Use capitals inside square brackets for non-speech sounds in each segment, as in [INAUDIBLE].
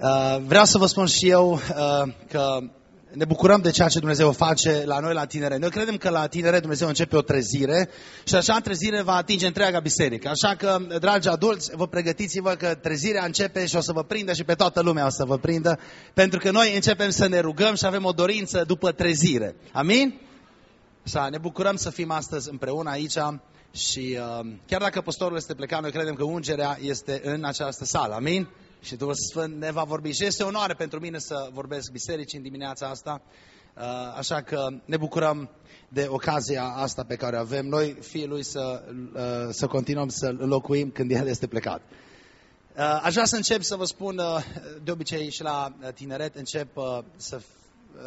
Uh, vreau să vă spun și eu uh, că ne bucurăm de ceea ce Dumnezeu face la noi la tinere. Noi credem că la tinere Dumnezeu începe o trezire și așa trezire va atinge întreaga biserică. Așa că, dragi adulți, vă pregătiți-vă că trezirea începe și o să vă prindă și pe toată lumea o să vă prindă, pentru că noi începem să ne rugăm și avem o dorință după trezire. Amin? Așa, ne bucurăm să fim astăzi împreună aici și uh, chiar dacă pastorul este plecat, noi credem că ungerea este în această sală. Amin? Și Duhul Sfânt ne va vorbi. Și este onoare pentru mine să vorbesc biserici în dimineața asta, uh, așa că ne bucurăm de ocazia asta pe care o avem noi, fie lui să, uh, să continuăm să locuim când El este plecat. Uh, aș vrea să încep să vă spun, de obicei și la tineret, încep să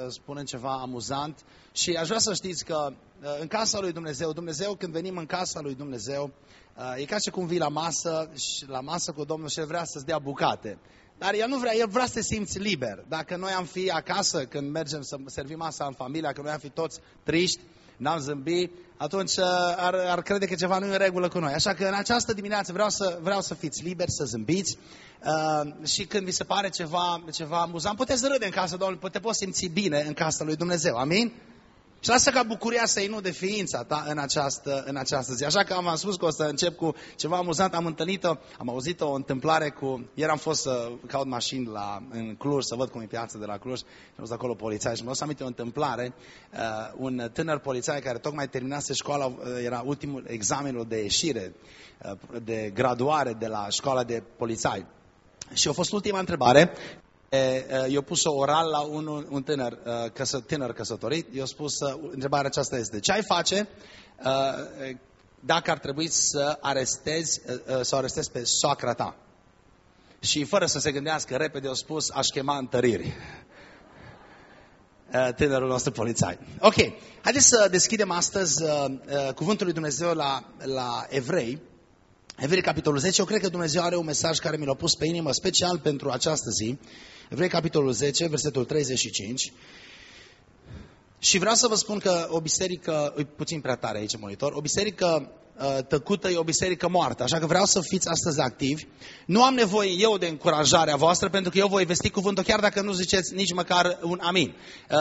spunem ceva amuzant și aș vrea să știți că în casa lui Dumnezeu, Dumnezeu când venim în casa lui Dumnezeu, E ca și cum vii la masă și la masă cu Domnul și El vrea să-ți dea bucate. Dar El nu vrea, El vrea să te simți liber. Dacă noi am fi acasă când mergem să servim masa în familia, când noi am fi toți triști, n-am zâmbit, atunci uh, ar, ar crede că ceva nu e în regulă cu noi. Așa că în această dimineață vreau să, vreau să fiți liberi, să zâmbiți uh, și când vi se pare ceva, ceva amuzant, puteți râde în casa Domnului, te poți simți bine în casa lui Dumnezeu. Amin? Și lasă ca bucuria să nu de ființa ta în această, în această zi. Așa că am spus că o să încep cu ceva amuzant. Am întâlnit-o, am auzit o întâmplare cu... Ieri am fost să caut mașini la, în Cluj, să văd cum e piața de la Cluj. Și am fost acolo polițai și mă să aminte o întâmplare. Uh, un tânăr polițai care tocmai terminase școala, uh, era ultimul examenul de ieșire, uh, de graduare de la școala de polițai. Și a fost ultima întrebare eu pus o oral la un, un tânăr, căsă, tânăr căsătorit, i-a spus, întrebarea aceasta este, ce ai face dacă ar trebui să arestezi, să arestezi pe soacra ta? Și fără să se gândească repede, a spus, aș chema întăriri. Tânărul nostru polițai. Ok, haideți să deschidem astăzi uh, uh, Cuvântul lui Dumnezeu la, la Evrei. Evrei, capitolul 10. Eu cred că Dumnezeu are un mesaj care mi l-a pus pe inimă special pentru această zi. Evrei, capitolul 10, versetul 35. Și vreau să vă spun că o biserică, e puțin prea tare aici monitor, o biserică uh, tăcută e o biserică moartă, așa că vreau să fiți astăzi activi. Nu am nevoie eu de încurajarea voastră, pentru că eu voi vesti cuvântul chiar dacă nu ziceți nici măcar un amin. Uh,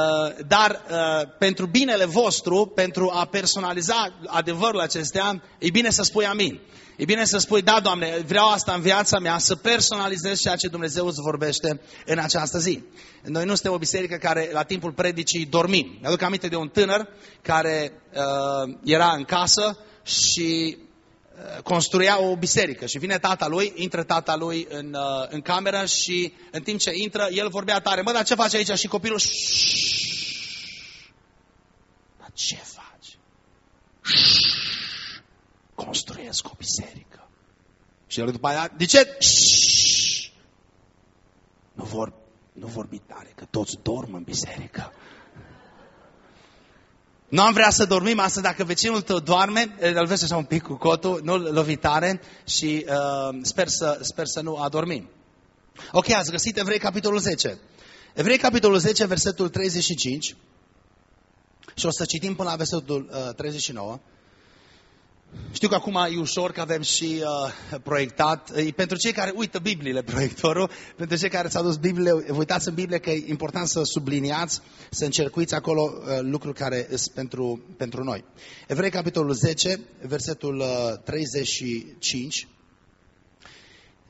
dar uh, pentru binele vostru, pentru a personaliza adevărul acestea, e bine să spui amin. E bine să spui, da, Doamne, vreau asta în viața mea, să personalizez ceea ce Dumnezeu îți vorbește în această zi. Noi nu suntem o biserică care la timpul predicii dormim. Mi-aduc aminte de un tânăr care uh, era în casă și uh, construia o biserică și vine tata lui, intră tata lui în, uh, în cameră și în timp ce intră, el vorbea tare. Mă, dar ce face aici? Și copilul... Dar ce faci? construiesc o biserică. Și el după aia, de ce? Nu, vor, nu vorbi tare, că toți dorm în biserică. Nu am vrea să dormim astăzi, dacă vecinul tău doarme, îl vezi așa un pic cu cotul, nu-l lovi tare și uh, sper, să, sper să nu adormim. Ok, ați găsit Evrei capitolul 10. Evrei capitolul 10, versetul 35 și o să citim până la versetul uh, 39. Știu că acum e ușor că avem și uh, proiectat. E pentru cei care uită Bibliile, [LAUGHS] proiectorul, pentru cei care ți-au dus Bibliile, vă uitați în Biblie că e important să subliniați, să încercuiți acolo uh, lucruri care sunt pentru, pentru noi. Evrei, capitolul 10, versetul uh, 35,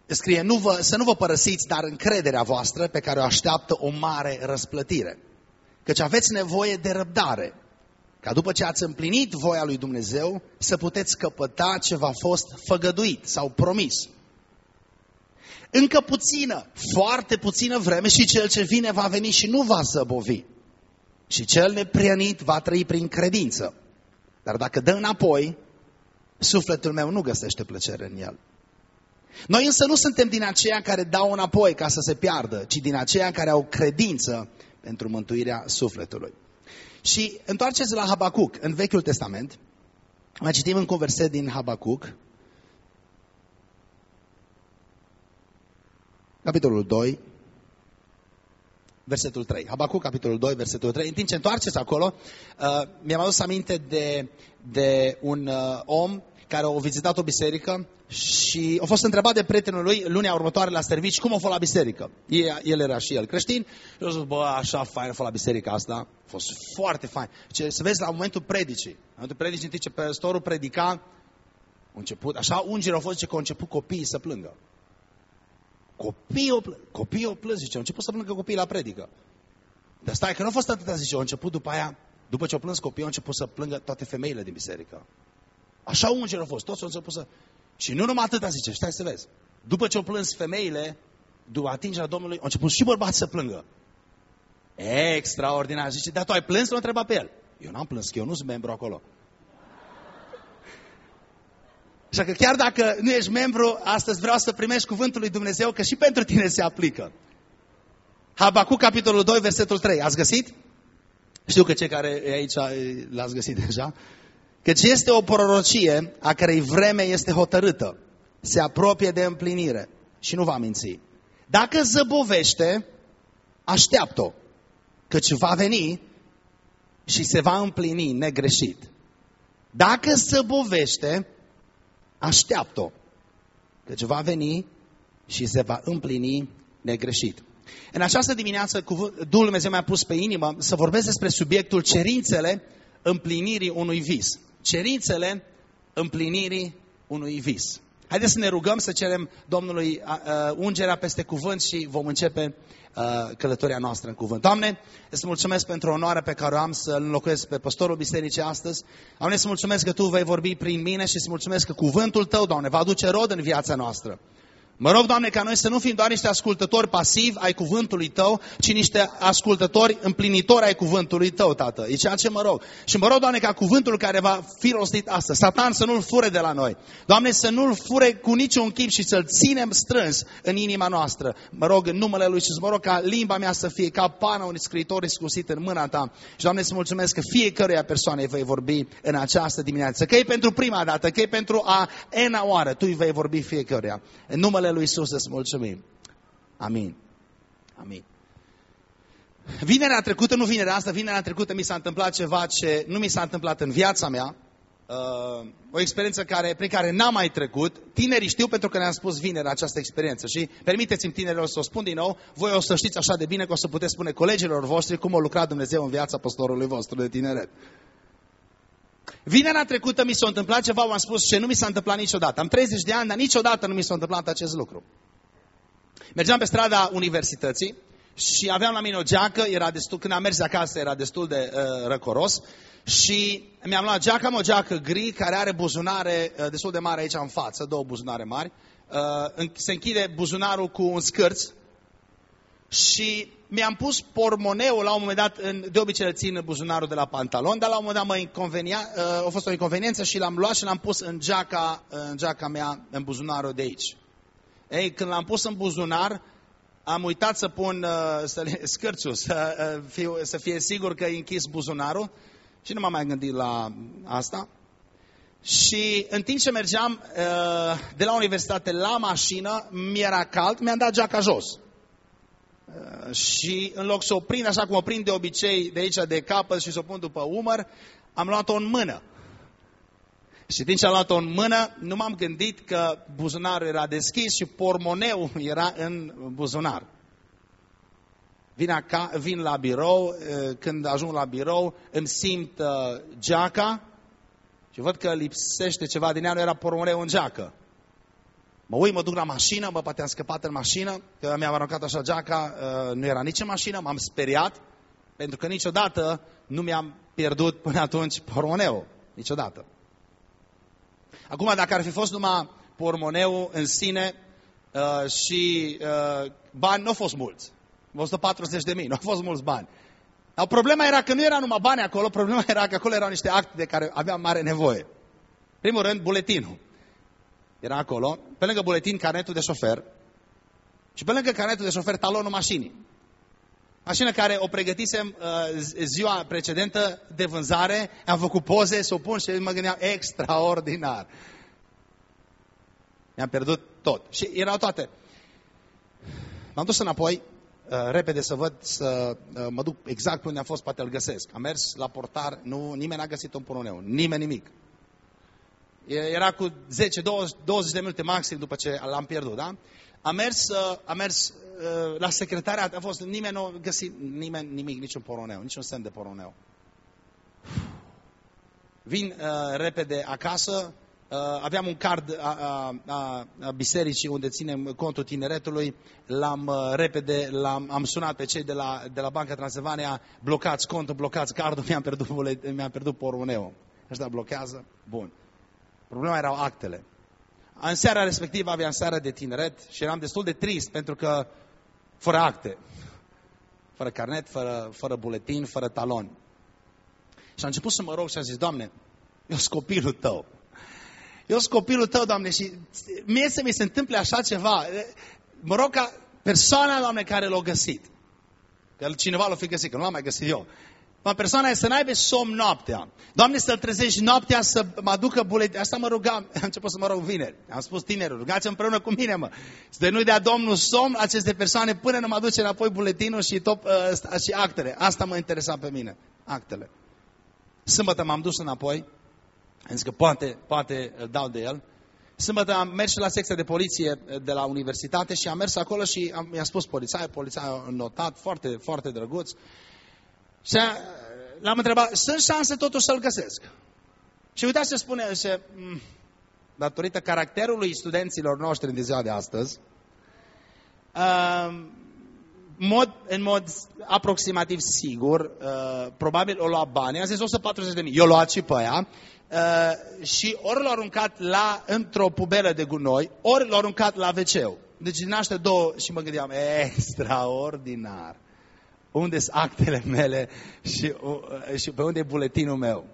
scrie, nu vă, să nu vă părăsiți, dar încrederea voastră pe care o așteaptă o mare răsplătire. Căci aveți nevoie de răbdare ca după ce ați împlinit voia lui Dumnezeu, să puteți căpăta ce v-a fost făgăduit sau promis. Încă puțină, foarte puțină vreme și cel ce vine va veni și nu va zăbovi. Și cel neprienit va trăi prin credință. Dar dacă dă înapoi, sufletul meu nu găsește plăcere în el. Noi însă nu suntem din aceia care dau înapoi ca să se piardă, ci din aceia care au credință pentru mântuirea sufletului. Și întoarceți la Habacuc, în Vechiul Testament. Mai citim în verset din Habacuc. Capitolul 2, versetul 3. Habacuc, capitolul 2, versetul 3. În timp ce întoarceți acolo, uh, mi-am adus aminte de, de un uh, om care au vizitat o biserică și a fost întrebat de prietenul lui lunea următoare la servici cum a fost la biserică. El era și el creștin și a zis, bă, așa fain a fost la biserica asta. A fost foarte fain. Ce, să vezi la momentul predicii. La momentul predicii, în timp ce păstorul predica, a început, așa ungerii au fost, zice că au început copiii să plângă. Copiii au plâns, copiii au plâns, zice, au început să plângă copiii la predică. Dar stai, că nu a fost atâta, zice, au început după aia, după ce au plâns copiii, au început să plângă toate femeile din biserică. Așa ungeri au fost, toți au început să... Și nu numai atâta, zice, stai să vezi. După ce au plâns femeile, după atingerea Domnului, au început și bărbați să plângă. Extraordinar. Zice, dar tu ai plâns? L-a întrebat pe el. Eu n-am plâns, că eu nu sunt membru acolo. Așa că chiar dacă nu ești membru, astăzi vreau să primești cuvântul lui Dumnezeu, că și pentru tine se aplică. Habacuc, capitolul 2, versetul 3. Ați găsit? Știu că cei care e aici l-ați găsit deja. Căci este o prorocie a cărei vreme este hotărâtă. Se apropie de împlinire și nu va minți. Dacă zăbovește, așteaptă-o, căci va veni și se va împlini negreșit. Dacă zăbovește, așteaptă-o, căci va veni și se va împlini negreșit. În această dimineață, Duhul Dumnezeu mi-a pus pe inimă să vorbesc despre subiectul cerințele împlinirii unui vis. Cerințele împlinirii unui vis. Haideți să ne rugăm să cerem Domnului uh, ungerea peste cuvânt și vom începe uh, călătoria noastră în cuvânt. Doamne, îți mulțumesc pentru onoarea pe care o am să înlocuiesc pe pastorul bisericii astăzi. Doamne, îți mulțumesc că Tu vei vorbi prin mine și îți mulțumesc că cuvântul Tău, Doamne, va aduce rod în viața noastră. Mă rog, Doamne, ca noi să nu fim doar niște ascultători pasivi ai cuvântului Tău, ci niște ascultători împlinitori ai cuvântului Tău, Tată. E ceea ce mă rog. Și mă rog, Doamne, ca cuvântul care va fi rostit astăzi, Satan să nu-l fure de la noi. Doamne, să nu-l fure cu niciun chip și să-l ținem strâns în inima noastră. Mă rog în numele Lui și mă rog ca limba mea să fie ca pana unui scriitor iscusit în mâna Ta. Și, Doamne, să mulțumesc că fiecăruia persoanei vei vorbi în această dimineață. Că e pentru prima dată, că e pentru a ena oară, Tu îi vei vorbi fiecăruia. În numele lui Isus îți mulțumim. Amin. Amin. Vinerea trecută, nu vinerea asta, vinerea trecută mi s-a întâmplat ceva ce nu mi s-a întâmplat în viața mea. Uh, o experiență care, prin care n-am mai trecut. Tinerii știu pentru că ne-am spus vinerea această experiență. Și permiteți-mi tinerilor să o spun din nou. Voi o să știți așa de bine că o să puteți spune colegilor voștri cum a lucrat Dumnezeu în viața pastorului vostru de tineret. Vinerea trecută mi s-a întâmplat ceva, v-am spus, ce nu mi s-a întâmplat niciodată. Am 30 de ani, dar niciodată nu mi s-a întâmplat acest lucru. Mergeam pe strada universității și aveam la mine o geacă, era destul, când am mers acasă era destul de uh, răcoros și mi-am luat geaca, am o geacă gri care are buzunare uh, destul de mare aici în față, două buzunare mari. Uh, se închide buzunarul cu un scârț și mi-am pus pormoneul la un moment dat, în, de obicei îl țin în buzunarul de la pantalon, dar la un moment dat mă inconvenia, uh, a fost o inconveniență și l-am luat și l-am pus în geaca, în geaca mea, în buzunarul de aici. Ei, când l-am pus în buzunar, am uitat să pun uh, să, [LAUGHS] scârțul, să, uh, fiu, să fie sigur că e închis buzunarul și nu m-am mai gândit la asta. Și în timp ce mergeam uh, de la universitate la mașină, mi-era cald, mi-am dat geaca jos. Uh, și în loc să o prind așa cum o prind de obicei de aici de capăt și să o pun după umăr, am luat-o în mână. Și din ce am luat-o în mână, nu m-am gândit că buzunarul era deschis și pormoneu era în buzunar. Vin, aca, vin la birou, uh, când ajung la birou, îmi simt uh, geaca și văd că lipsește ceva din ea, nu era pormoneu în geacă. Mă uit, mă duc la mașină, mă, poate am scăpat în mașină, că mi-am aruncat așa geaca, uh, nu era nici în mașină, m-am speriat, pentru că niciodată nu mi-am pierdut până atunci pormoneu. Niciodată. Acum, dacă ar fi fost numai pormoneu în sine uh, și uh, bani, nu au fost mulți. 140 de mii, nu au fost mulți bani. Dar problema era că nu era numai bani acolo, problema era că acolo erau niște acte de care aveam mare nevoie. Primul rând, buletinul era acolo, pe lângă buletin, carnetul de șofer și pe lângă carnetul de șofer, talonul mașinii. Mașină care o pregătisem uh, ziua precedentă de vânzare, am făcut poze să o pun și mă gândeam extraordinar. Mi-am pierdut tot. Și erau toate. M-am dus înapoi, uh, repede să văd, să uh, mă duc exact unde am fost, poate îl găsesc. Am mers la portar, nu, nimeni n-a găsit un poruneu, nimeni nimic. Era cu 10, 20, 20 de minute maxim după ce l-am pierdut, da? Am mers, uh, am mers uh, la secretariat, a fost, nimeni nu a găsit nimeni, nimic, niciun poroneu, niciun semn de poroneu. Vin uh, repede acasă, uh, aveam un card a, a, a, a bisericii unde ținem contul tineretului, l-am uh, repede, l-am am sunat pe cei de la, de la Banca Transilvania, blocați contul, blocați cardul, [LAUGHS] mi-am pierdut, mi-am pierdut poroneu. Ăștia blochează, bun. Problema erau actele. În seara respectivă aveam seara de tineret și eram destul de trist pentru că fără acte, fără carnet, fără, fără buletin, fără talon. Și am început să mă rog și am zis, Doamne, eu sunt copilul Tău. Eu sunt copilul Tău, Doamne, și mie să mi se întâmple așa ceva. Mă rog ca persoana, Doamne, care l-a găsit, că cineva l-a fi găsit, că nu l-am mai găsit eu, Ma persoana e să n-aibă somn noaptea. Doamne, să-l trezești noaptea să mă aducă buletin. Asta mă rugam, [LAUGHS] am început să mă rog vineri. Am spus tinerilor, rugați împreună cu mine, mă. Să nu dea Domnul somn aceste persoane până nu mă aduce înapoi buletinul și, top, uh, și actele. Asta mă interesa pe mine, actele. Sâmbătă m-am dus înapoi, am zis că poate, poate îl dau de el. Sâmbătă am mers la secția de poliție uh, de la universitate și am mers acolo și am, i-am spus polițai, polițai a notat, foarte, foarte drăguț. Și l-am întrebat, sunt șanse totuși să-l găsesc? Și uitați ce spune, zice, mm, datorită caracterului studenților noștri din ziua de astăzi, uh, mod, în mod aproximativ sigur, uh, probabil o lua bani, a zis 140 de mii, eu luat și pe aia, uh, și ori l-au aruncat la, într-o pubelă de gunoi, ori l-au aruncat la wc Deci din astea două, și mă gândeam, extraordinar unde sunt actele mele și, uh, și pe unde e buletinul meu.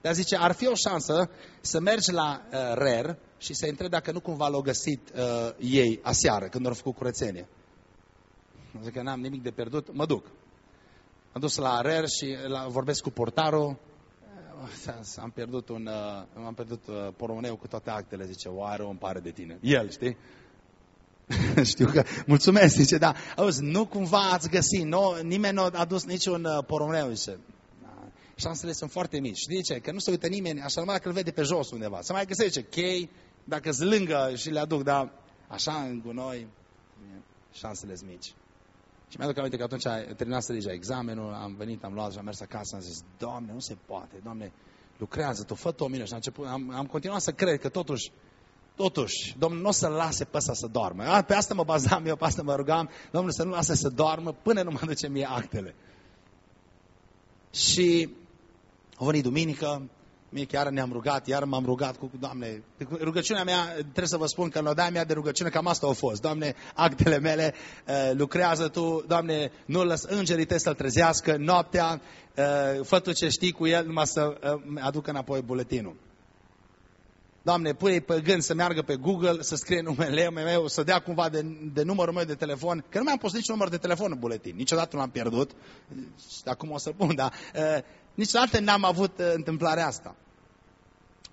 Dar zice, ar fi o șansă să mergi la uh, RER și să întrebi dacă nu cumva l-au găsit uh, ei aseară, când au făcut curățenie. Zic că n-am nimic de pierdut, mă duc. Am dus la RER și la, vorbesc cu portarul. Uh, am pierdut un, uh, am pierdut uh, poroneu cu toate actele. Zice, oare o pare de tine. El, știi? [LAUGHS] Știu că, mulțumesc, zice, da, auzi, nu cumva ați găsit, nu, nimeni nu a adus niciun uh, poroneu, zice. Da, șansele sunt foarte mici. Știi ce? Că nu se uită nimeni, așa numai că îl vede pe jos undeva. Se mai găsește chei, dacă îți lângă și le aduc, dar așa în gunoi, șansele sunt mici. Și mi-aduc aminte că atunci a terminat să deja examenul, am venit, am luat și am mers acasă, am zis, Doamne, nu se poate, Doamne, lucrează, tu fă o minune. Și am, început, am, am continuat să cred că totuși Totuși, Domnul nu o să lase pe ăsta să doarmă. A, pe asta mă bazam eu, pe asta mă rugam. Domnul să nu lase să doarmă până nu mă duce mie actele. Și a venit duminică, mie chiar ne-am rugat, iar m-am rugat cu, Doamne, rugăciunea mea, trebuie să vă spun că în odaia mea de rugăciune cam asta a fost. Doamne, actele mele uh, lucrează Tu, Doamne, nu lăs îngerii tăi să-l trezească noaptea, uh, fă Tu ce știi cu el, numai să uh, aducă înapoi buletinul. Doamne, pune pe gând să meargă pe Google, să scrie numele meu, să dea cumva de, de numărul meu de telefon, că nu mi-am pus niciun număr de telefon în buletin, niciodată nu l-am pierdut, acum o să pun, dar uh, niciodată n-am avut uh, întâmplarea asta.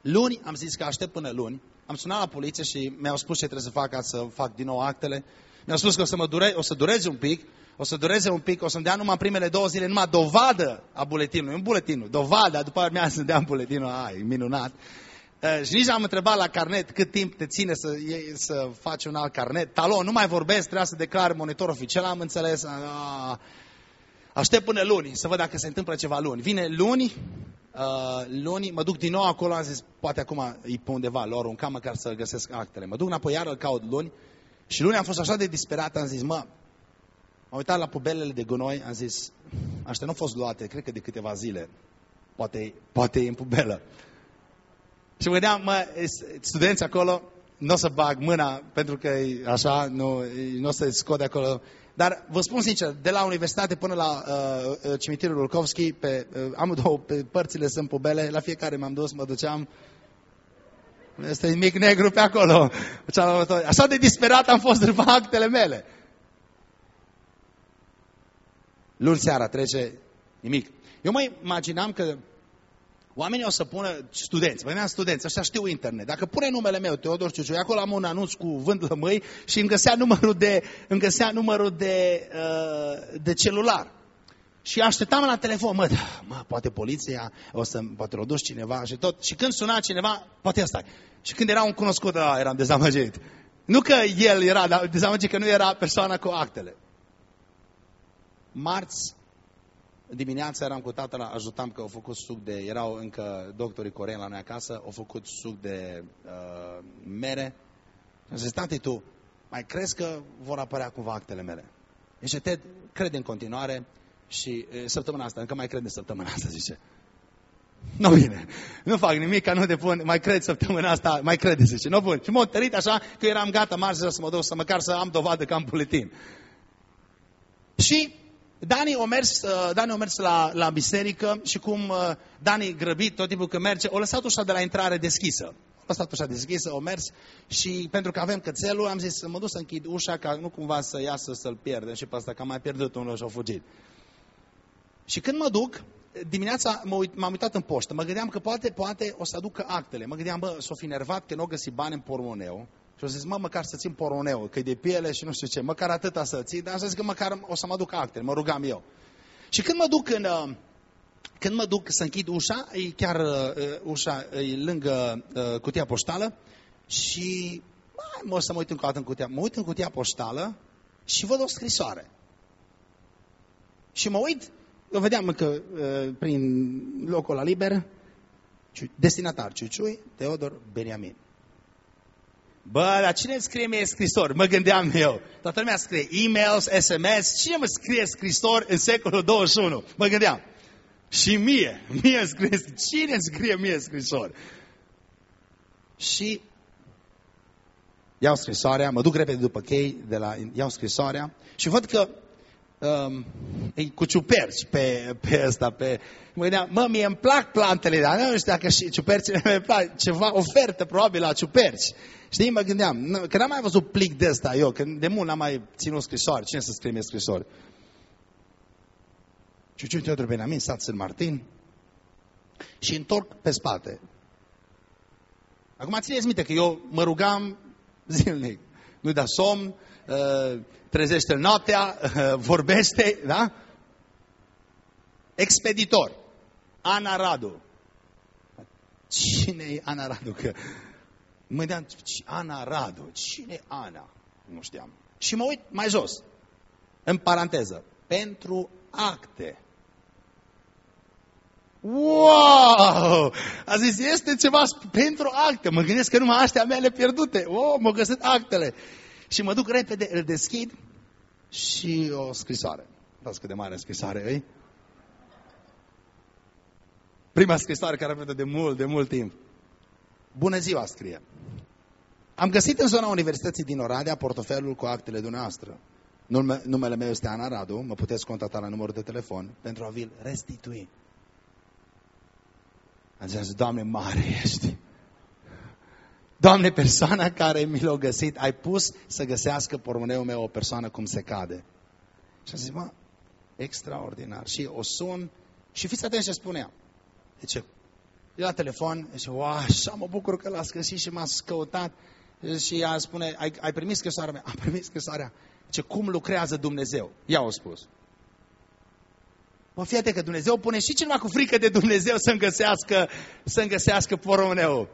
Luni am zis că aștept până luni, am sunat la poliție și mi-au spus ce trebuie să fac ca să fac din nou actele. Mi-au spus că o să, mă dure, o să dureze un pic, o să dureze un pic, o să-mi dea numai primele două zile, numai dovadă a buletinului, un buletinul, dovadă, după aceea să-mi dea buletinul, ai, minunat. Uh, și nici am întrebat la carnet cât timp te ține să, iei, să faci un alt carnet. Talon, nu mai vorbesc, trebuia să declar monitor oficial, am înțeles. Uh, aștept până luni, să văd dacă se întâmplă ceva luni. Vine luni, uh, luni, mă duc din nou acolo, am zis, poate acum e pe undeva, lor un cam măcar să găsesc actele. Mă duc înapoi, iar îl caut luni. Și luni am fost așa de disperat, am zis, mă, am uitat la pubelele de gunoi, am zis, aștia nu au fost luate, cred că de câteva zile. Poate, poate e în pubelă. Și vedeam, mă, studenți acolo, nu o să bag mâna pentru că e așa, nu, nu o să scot de acolo. Dar vă spun sincer, de la universitate până la uh, uh cimitirul Rulkovski, pe, uh, amândouă pe părțile sunt pubele, la fiecare m-am dus, mă duceam, este mic negru pe acolo. Așa de disperat am fost după actele mele. Luni seara trece nimic. Eu mai imaginam că Oamenii o să pună studenți, mă studenți, ăștia știu internet. Dacă pune numele meu, Teodor Ciuciu, acolo am un anunț cu vând lămâi și îmi găsea numărul de, îmi găsea numărul de, uh, de celular. Și așteptam la telefon, mă, mă, poate poliția, o să, poate l-o duci cineva și tot. Și când suna cineva, poate ăsta. Și când era un cunoscut, a, eram dezamăgit. Nu că el era, dar dezamăgit că nu era persoana cu actele. Marți dimineața eram cu tatăl, ajutam că au făcut suc de, erau încă doctorii coreeni la noi acasă, au făcut suc de uh, mere. Și zis, tati, tu mai crezi că vor apărea cumva actele mele? Zice, Ted, crede în continuare și uh, săptămâna asta, încă mai crede săptămâna asta, zice. [LAUGHS] Nu bine, nu fac nimic, ca nu te pun, mai cred săptămâna asta, mai crede, zice, nu bun. Și m-a tărit așa că eram gata marți să mă duc, să măcar să am dovadă că am buletin. Și Dani a mers, uh, Dani a mers la, la biserică și cum uh, Dani grăbit tot timpul că merge, o lăsat ușa de la intrare deschisă. A lăsat ușa deschisă, o mers și pentru că avem cățelul, am zis să mă duc să închid ușa ca nu cumva să iasă să-l pierdem și pe asta că am mai pierdut unul și a fugit. Și când mă duc, dimineața m-am uitat în poștă, mă gândeam că poate, poate o să aducă actele. Mă gândeam, bă, s-o fi nervat că nu o găsi bani în pormoneu și au zis, mă, măcar să țin poroneu, că e de piele și nu știu ce, măcar atâta să ții, dar am zis că măcar o să mă duc actele, mă rugam eu. Și când mă duc în, uh, când mă duc să închid ușa, e chiar uh, ușa e lângă uh, cutia poștală și mai, mă să mă uit încă o dată în cutia, mă uit în cutia poștală și văd o scrisoare. Și mă uit, o vedeam încă uh, prin locul la liber, destinatar Ciuciui, Teodor Beniamin. Bă, dar cine scrie mie scrisori? Mă gândeam eu. Toată lumea scrie e-mails, SMS. Cine mă scrie scrisori în secolul 21? Mă gândeam. Și mie, mie scrie, cine scrie mie scrisori? Și iau scrisoarea, mă duc repede după chei, de la, iau scrisoarea și văd că um, e cu ciuperci pe, pe ăsta, pe... Mă gândeam, mă, mie îmi plac plantele, dar nu știu dacă și ciupercile mi plac, ceva ofertă probabil la ciuperci. Știi, mă gândeam, că n-am mai văzut plic de ăsta eu, că de mult n-am mai ținut scrisoare. Cine să scrie mie scrisori? Ciuciu Teodor Benamin, stat în Martin și întorc pe spate. Acum țineți minte că eu mă rugam zilnic. Nu-i da somn, uh, trezește noaptea, uh, [LAUGHS] vorbește, da? Expeditor. Ana Radu. Cine e Ana Radu? Că Mă gândeam, Ana Radu, cine e Ana? Nu știam. Și mă uit mai jos, în paranteză, pentru acte. Wow! A zis, este ceva pentru acte. Mă gândesc că numai astea mele pierdute. Oh, m-au găsit actele. Și mă duc repede, îl deschid și o scrisoare. Dați cât de mare scrisoare îi. Prima scrisoare care a de mult, de mult timp. Bună ziua, scrie. Am găsit în zona Universității din Oradea portofelul cu actele dumneavoastră. Nume, numele meu este Ana Radu, mă puteți contacta la numărul de telefon pentru a vi-l restitui. Am zis, Doamne, mare ești. Doamne, persoana care mi l-a găsit, ai pus să găsească pormoneul meu o persoană cum se cade. Și am zis, mă, extraordinar. Și o sun și fiți atenți ce spunea. Zice, la telefon, zice, wow, așa mă bucur că l-ați găsit și m-ați căutat. Și ea spune, ai, ai primit scrisoarea mea? [LAUGHS] Am primit scrisoarea. Ce cum lucrează Dumnezeu? Ea a spus. Mă fiate că Dumnezeu pune și cineva cu frică de Dumnezeu să-mi găsească, să găsească poronul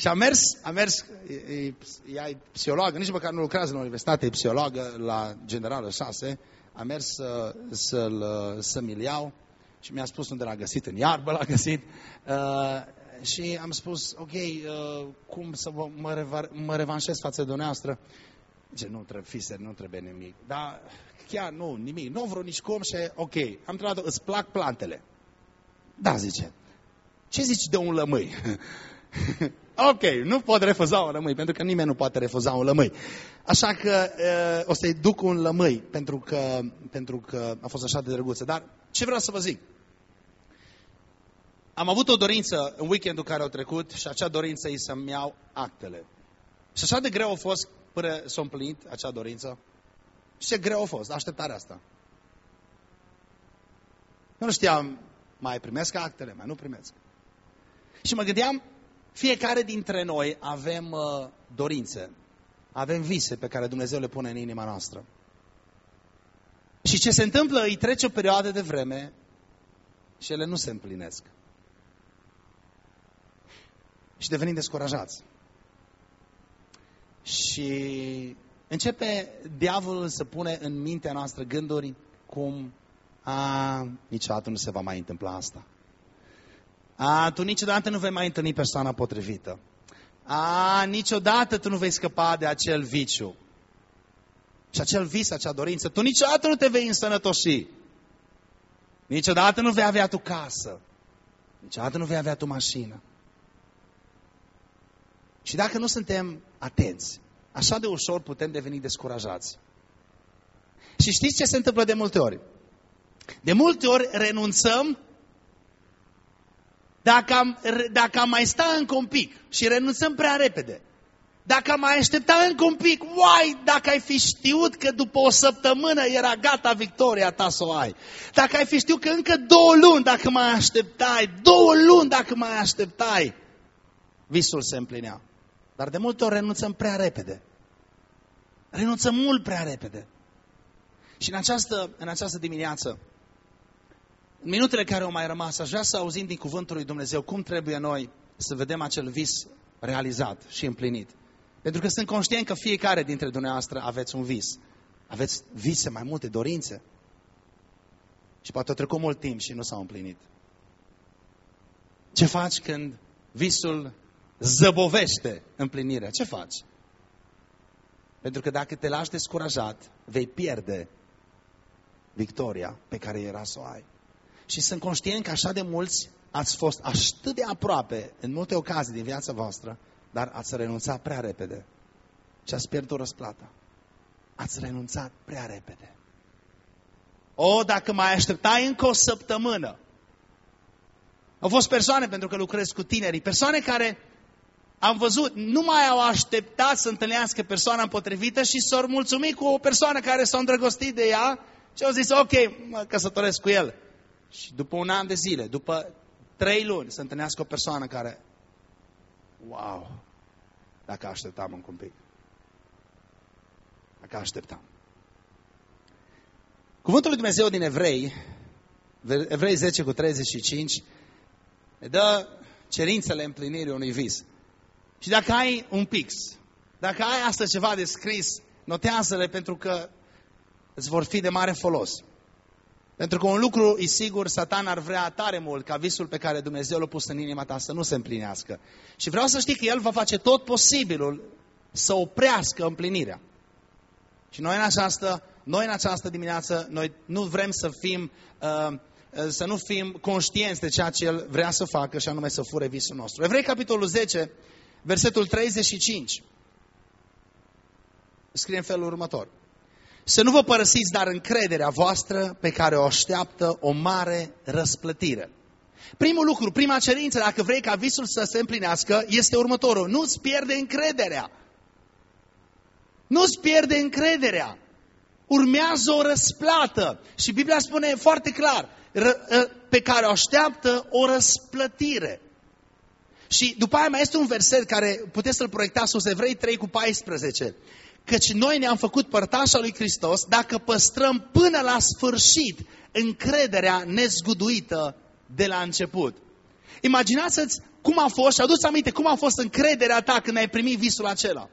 Și a mers, a mers, e, ea e psihologă, nici măcar nu lucrează la universitate, e psihologă la Generală 6, a mers să, să-l, să-mi iau și mi-a spus unde l-a găsit, în iarbă l-a găsit. Uh, și am spus, ok, uh, cum să vă, mă, reva, mă revanșez față de dumneavoastră? Zice, nu trebuie, fiser, nu trebuie nimic. Dar chiar nu, nimic. Nu vreau nici cum și ok. Am întrebat îți plac plantele? Da, zice. Ce zici de un lămâi? [LAUGHS] ok, nu pot refuza un lămâi, pentru că nimeni nu poate refuza un lămâi. Așa că uh, o să-i duc un lămâi, pentru că, pentru că a fost așa de drăguță. Dar ce vreau să vă zic? Am avut o dorință în weekendul care au trecut și acea dorință e să-mi iau actele. Și așa de greu a fost până s-a împlinit acea dorință. Și ce greu a fost, așteptarea asta. Eu nu știam, mai primesc actele, mai nu primesc. Și mă gândeam, fiecare dintre noi avem uh, dorințe, avem vise pe care Dumnezeu le pune în inima noastră. Și ce se întâmplă, îi trece o perioadă de vreme și ele nu se împlinesc. Și devenim descurajați. Și începe diavolul să pune în mintea noastră gânduri cum a, niciodată nu se va mai întâmpla asta. A, tu niciodată nu vei mai întâlni persoana potrivită. A, niciodată tu nu vei scăpa de acel viciu. Și acel vis, acea dorință, tu niciodată nu te vei însănătoși. Niciodată nu vei avea tu casă. Niciodată nu vei avea tu mașină. Și dacă nu suntem atenți, așa de ușor putem deveni descurajați. Și știți ce se întâmplă de multe ori? De multe ori renunțăm dacă am, dacă am mai sta încă un pic și renunțăm prea repede. Dacă am mai aștepta încă un pic, uai, dacă ai fi știut că după o săptămână era gata victoria ta să o ai. Dacă ai fi știut că încă două luni dacă mai așteptai, două luni dacă mai așteptai, visul se împlinea. Dar de multe ori renunțăm prea repede. Renunțăm mult prea repede. Și în această, în această dimineață, în minutele care au mai rămas, aș vrea să auzim din Cuvântul lui Dumnezeu cum trebuie noi să vedem acel vis realizat și împlinit. Pentru că sunt conștient că fiecare dintre dumneavoastră aveți un vis. Aveți vise, mai multe dorințe. Și poate a trecut mult timp și nu s-au împlinit. Ce faci când visul zăbovește împlinirea? Ce faci? Pentru că dacă te lași descurajat, vei pierde victoria pe care era să o ai. Și sunt conștient că așa de mulți ați fost atât de aproape în multe ocazii din viața voastră, dar ați renunțat prea repede și ați pierdut răsplata. Ați renunțat prea repede. O, dacă mai așteptai încă o săptămână. Au fost persoane, pentru că lucrez cu tinerii, persoane care am văzut, nu mai au așteptat să întâlnească persoana potrivită și s-au mulțumit cu o persoană care s-a îndrăgostit de ea și au zis, ok, mă căsătoresc cu el. Și după un an de zile, după trei luni, să întâlnească o persoană care, wow, dacă așteptam încă un pic. Dacă așteptam. Cuvântul lui Dumnezeu din Evrei, Evrei 10 cu 35, ne dă cerințele împlinirii unui vis. Și dacă ai un pix, dacă ai asta ceva de scris, notează-le pentru că îți vor fi de mare folos. Pentru că un lucru e sigur, Satan ar vrea tare mult ca visul pe care Dumnezeu l-a pus în inima ta să nu se împlinească. Și vreau să știi că El va face tot posibilul să oprească împlinirea. Și noi în această, noi în această dimineață, noi nu vrem să fim, uh, să nu fim conștienți de ceea ce El vrea să facă și anume să fure visul nostru. Evrei capitolul 10, versetul 35. Scrie în felul următor. Să nu vă părăsiți, dar încrederea voastră pe care o așteaptă o mare răsplătire. Primul lucru, prima cerință, dacă vrei ca visul să se împlinească, este următorul. Nu-ți pierde încrederea. Nu-ți pierde încrederea. Urmează o răsplată. Și Biblia spune foarte clar, ă, pe care o așteaptă o răsplătire. Și după aia mai este un verset care puteți să-l proiectați sus, Evrei 3 cu 14. Căci noi ne-am făcut părtașa lui Hristos dacă păstrăm până la sfârșit încrederea nezguduită de la început. Imaginați-ți cum a fost și aduți aminte cum a fost încrederea ta când ai primit visul acela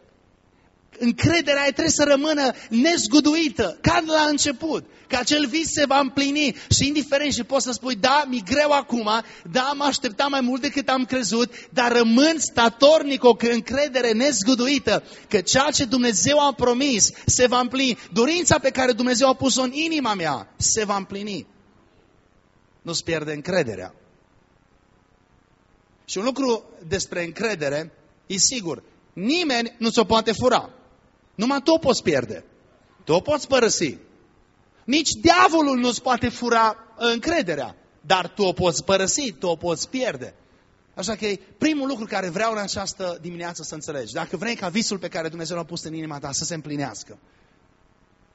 încrederea aia trebuie să rămână nezguduită, ca la început, că acel vis se va împlini și indiferent și poți să spui, da, mi greu acum, da, am așteptat mai mult decât am crezut, dar rămân statornic o încredere nezguduită că ceea ce Dumnezeu a promis se va împlini. Dorința pe care Dumnezeu a pus-o în inima mea se va împlini. Nu-ți pierde încrederea. Și un lucru despre încredere e sigur, nimeni nu ți-o poate fura. Numai tu o poți pierde. Tu o poți părăsi. Nici diavolul nu-ți poate fura încrederea. Dar tu o poți părăsi, tu o poți pierde. Așa că e primul lucru care vreau în această dimineață să înțelegi. Dacă vrei ca visul pe care Dumnezeu l-a pus în inima ta să se împlinească,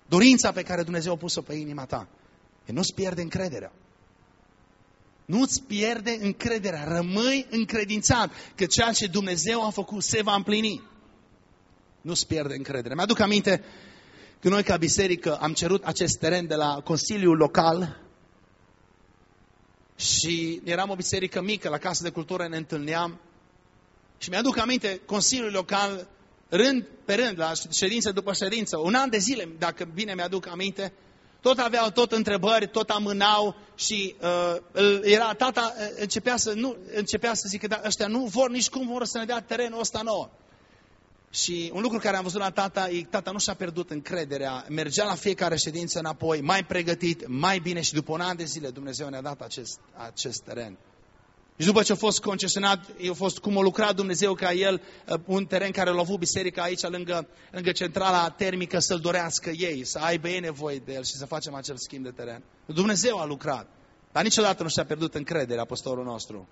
dorința pe care Dumnezeu a pus-o pe inima ta, e nu-ți pierde încrederea. Nu-ți pierde încrederea. Rămâi încredințat că ceea ce Dumnezeu a făcut se va împlini nu-ți pierde încrederea. Mi-aduc aminte Când noi ca biserică am cerut acest teren de la Consiliul Local și eram o biserică mică, la Casa de Cultură ne întâlneam și mi-aduc aminte, Consiliul Local, rând pe rând, la ședință după ședință, un an de zile, dacă bine mi-aduc aminte, tot aveau tot întrebări, tot amânau și uh, era tata, uh, începea să, nu, începea să zică, da, ăștia nu vor nici cum vor să ne dea terenul ăsta nou. Și un lucru care am văzut la tata, e tata nu și-a pierdut încrederea, mergea la fiecare ședință înapoi, mai pregătit, mai bine și după un an de zile Dumnezeu ne-a dat acest, acest teren. Și după ce a fost concesionat, a fost cum a lucrat Dumnezeu ca el, uh, un teren care l-a avut biserica aici, lângă, lângă centrala termică, să-l dorească ei, să aibă ei nevoie de el și să facem acel schimb de teren. Dumnezeu a lucrat. Dar niciodată nu și-a pierdut încrederea apostolul nostru.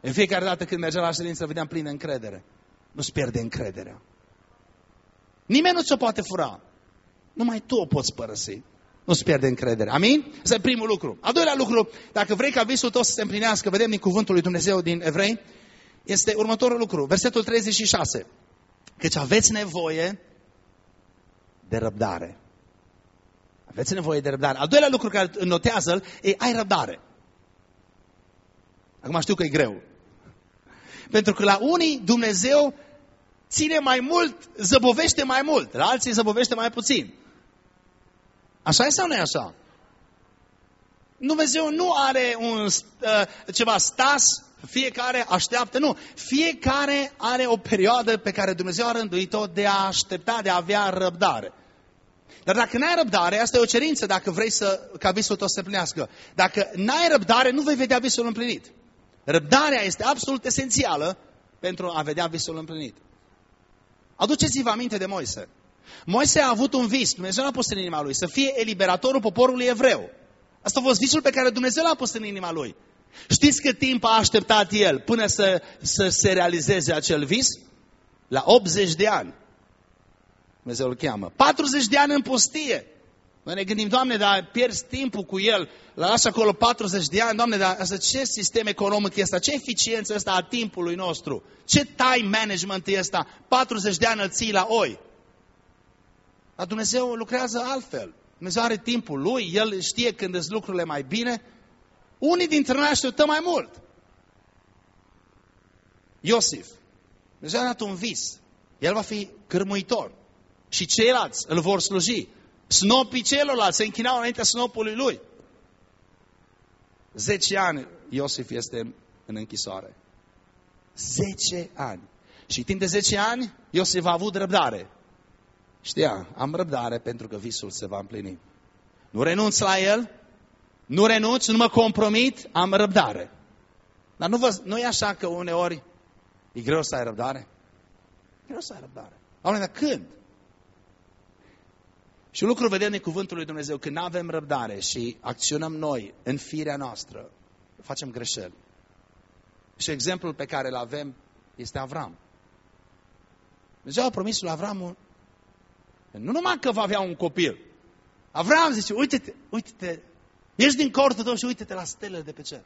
În fiecare dată când mergea la ședință, vedeam plină încredere. Nu-ți pierde încrederea. Nimeni nu ți-o poate fura. Numai tu o poți părăsi nu-ți pierde încredere. Amin? Asta e primul lucru. Al doilea lucru, dacă vrei ca visul tău să se împlinească, vedem din cuvântul lui Dumnezeu din Evrei, este următorul lucru. Versetul 36. Căci aveți nevoie de răbdare. Aveți nevoie de răbdare. Al doilea lucru care notează-l e ai răbdare. Acum știu că e greu. Pentru că la unii Dumnezeu ține mai mult, zăbovește mai mult, la alții zăbovește mai puțin. Așa e sau nu e așa? Dumnezeu nu are un, uh, ceva stas, fiecare așteaptă, nu. Fiecare are o perioadă pe care Dumnezeu a rânduit-o de a aștepta, de a avea răbdare. Dar dacă n-ai răbdare, asta e o cerință dacă vrei să, ca visul tău să se plinească. Dacă n-ai răbdare, nu vei vedea visul împlinit. Răbdarea este absolut esențială pentru a vedea visul împlinit. Aduceți-vă aminte de Moise. Moise a avut un vis, Dumnezeu l-a pus în inima lui, să fie eliberatorul poporului evreu. Asta a fost visul pe care Dumnezeu l-a pus în inima lui. Știți cât timp a așteptat el până să, să se realizeze acel vis? La 80 de ani. Dumnezeu îl cheamă. 40 de ani în pustie. Noi ne gândim, Doamne, dar pierzi timpul cu el, la lasă acolo 40 de ani, Doamne, dar asta ce sistem economic este ce eficiență este a timpului nostru, ce time management este 40 de ani îl ții la oi. Dar Dumnezeu lucrează altfel. Dumnezeu are timpul lui, El știe când sunt lucrurile mai bine. Unii dintre noi așteptăm mai mult. Iosif. Dumnezeu a dat un vis. El va fi cârmuitor. Și ceilalți îl vor sluji. Snopii celorlalți se închinau înaintea snopului lui. Zece ani Iosif este în închisoare. Zece ani. Și timp de zece ani, Iosif a avut răbdare. Știa, am răbdare pentru că visul se va împlini. Nu renunț la el, nu renunț, nu mă compromit, am răbdare. Dar nu, vă, nu e așa că uneori e greu să ai răbdare? E greu să ai răbdare. Oameni, dar când? Și lucrul vedem în cuvântul lui Dumnezeu, când nu avem răbdare și acționăm noi în firea noastră, facem greșeli. Și exemplul pe care îl avem este Avram. Dumnezeu a promis lui Avram nu numai că va avea un copil. Avram zice, uite-te, uite-te, ești din cortul tău și uite-te la stelele de pe cer.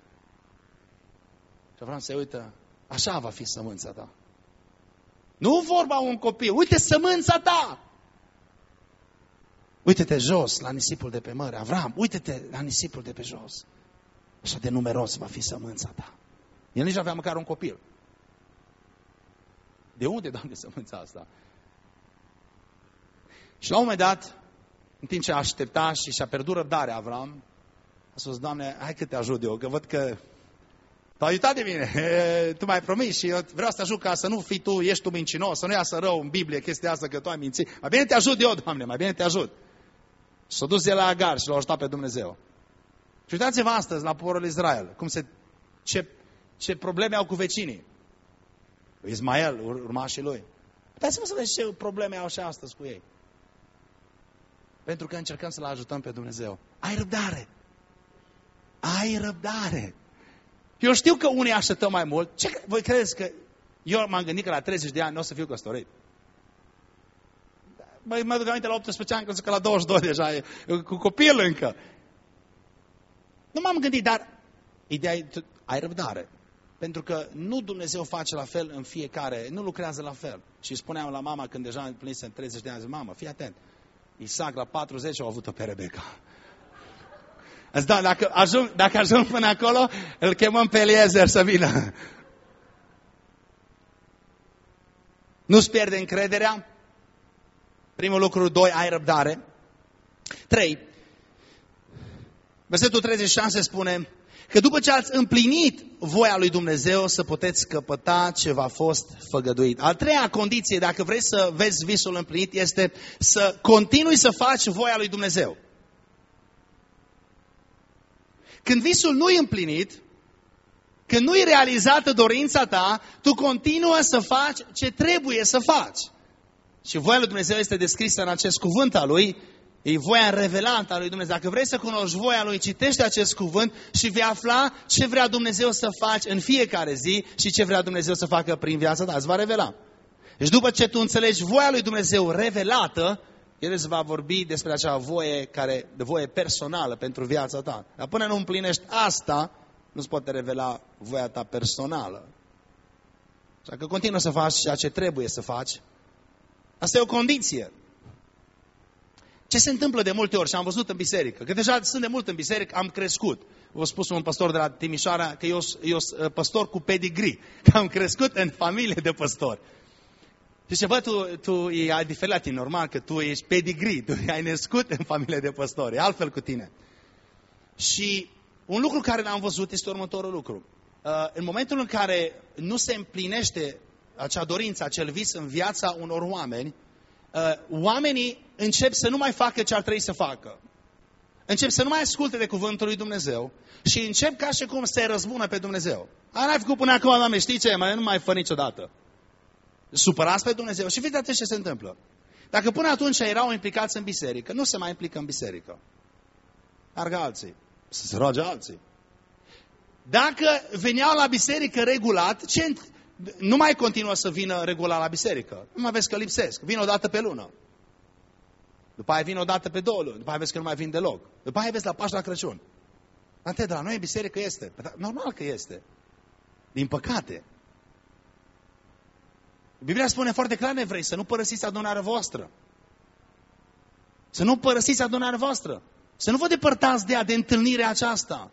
Și Avram se uită, așa va fi sămânța ta. Nu vorba un copil, uite sămânța ta! Uite-te jos la nisipul de pe mări. Avram, uite-te la nisipul de pe jos. Așa de numeros va fi sămânța ta. El nici avea măcar un copil. De unde, Doamne, sămânța asta? Și la un moment dat, în timp ce aștepta și și-a pierdut răbdarea Avram, a spus, Doamne, hai că te ajut eu, că văd că t-a uitat de mine, [LAUGHS] tu m-ai promis și eu vreau să te ajut ca să nu fii tu, ești tu mincinos, să nu iasă rău în Biblie chestia asta că tu ai mințit. Mai bine te ajut eu, Doamne, mai bine te ajut. Și s-a dus el la Agar și l-a ajutat pe Dumnezeu. Și uitați-vă astăzi la poporul Israel, cum se, ce, ce probleme au cu vecinii. Ismael, urmașii lui. Uitați-vă să vedeți ce probleme au și astăzi cu ei. Pentru că încercăm să-L ajutăm pe Dumnezeu. Ai răbdare. Ai răbdare. Eu știu că unii așteptăm mai mult. Ce, voi credeți că eu m-am gândit că la 30 de ani nu o să fiu căsătorit? Băi, mă duc aminte la 18 ani, că la 22 deja e cu copil încă. Nu m-am gândit, dar ideea e, ai răbdare. Pentru că nu Dumnezeu face la fel în fiecare, nu lucrează la fel. Și spuneam la mama când deja împlinise 30 de ani, zic, mamă, fii atent. Isaac la 40 au avut-o pe Rebecca. Da, dacă, ajung, dacă ajung până acolo, îl chemăm pe Eliezer să vină. Nu-ți pierde încrederea. Primul lucru, doi, ai răbdare. Trei, versetul 36 spune că după ce ați împlinit voia lui Dumnezeu să puteți căpăta ce v-a fost făgăduit. Al treia condiție, dacă vrei să vezi visul împlinit, este să continui să faci voia lui Dumnezeu. Când visul nu e împlinit, când nu e realizată dorința ta, tu continuă să faci ce trebuie să faci. Și voia lui Dumnezeu este descrisă în acest cuvânt al lui, e voia revelată a lui Dumnezeu. Dacă vrei să cunoști voia lui, citește acest cuvânt și vei afla ce vrea Dumnezeu să faci în fiecare zi și ce vrea Dumnezeu să facă prin viața ta. Îți va revela. Deci după ce tu înțelegi voia lui Dumnezeu revelată, el îți va vorbi despre acea voie, care, de voie personală pentru viața ta. Dar până nu împlinești asta, nu-ți poate revela voia ta personală. Așa că continuă să faci ceea ce trebuie să faci. Asta e o condiție. Ce se întâmplă de multe ori și am văzut în biserică, că deja sunt de mult în biserică, am crescut. V-a spus un pastor de la Timișoara că eu sunt pastor cu pedigree, că [LAUGHS] am crescut în familie de păstori. Zice, bă, tu, tu e diferit la tine, normal, că tu ești pedigree, tu ai născut în familie de păstori, e altfel cu tine. Și un lucru care l-am văzut este următorul lucru. Uh, în momentul în care nu se împlinește acea dorință, acel vis în viața unor oameni, uh, oamenii încep să nu mai facă ce ar trebui să facă. Încep să nu mai asculte de cuvântul lui Dumnezeu și încep ca și cum se răzbună pe Dumnezeu. A, n-ai făcut până acum, Doamne, știi ce? Mai nu mai fă niciodată supărați pe Dumnezeu și vedeți ce se întâmplă. Dacă până atunci erau implicați în biserică, nu se mai implică în biserică. Argă alții. Să se roage alții. Dacă veneau la biserică regulat, ce, nu mai continuă să vină regulat la biserică. Nu mai vezi că lipsesc. Vin o dată pe lună. După aia vin o dată pe două luni. După aia vezi că nu mai vin deloc. După aia vezi la Paști la Crăciun. Ante, de la noi biserică este. Păi, normal că este. Din păcate. Biblia spune foarte clar evrei să nu părăsiți adunarea voastră. Să nu părăsiți adunarea voastră. Să nu vă depărtați de ea, de întâlnirea aceasta.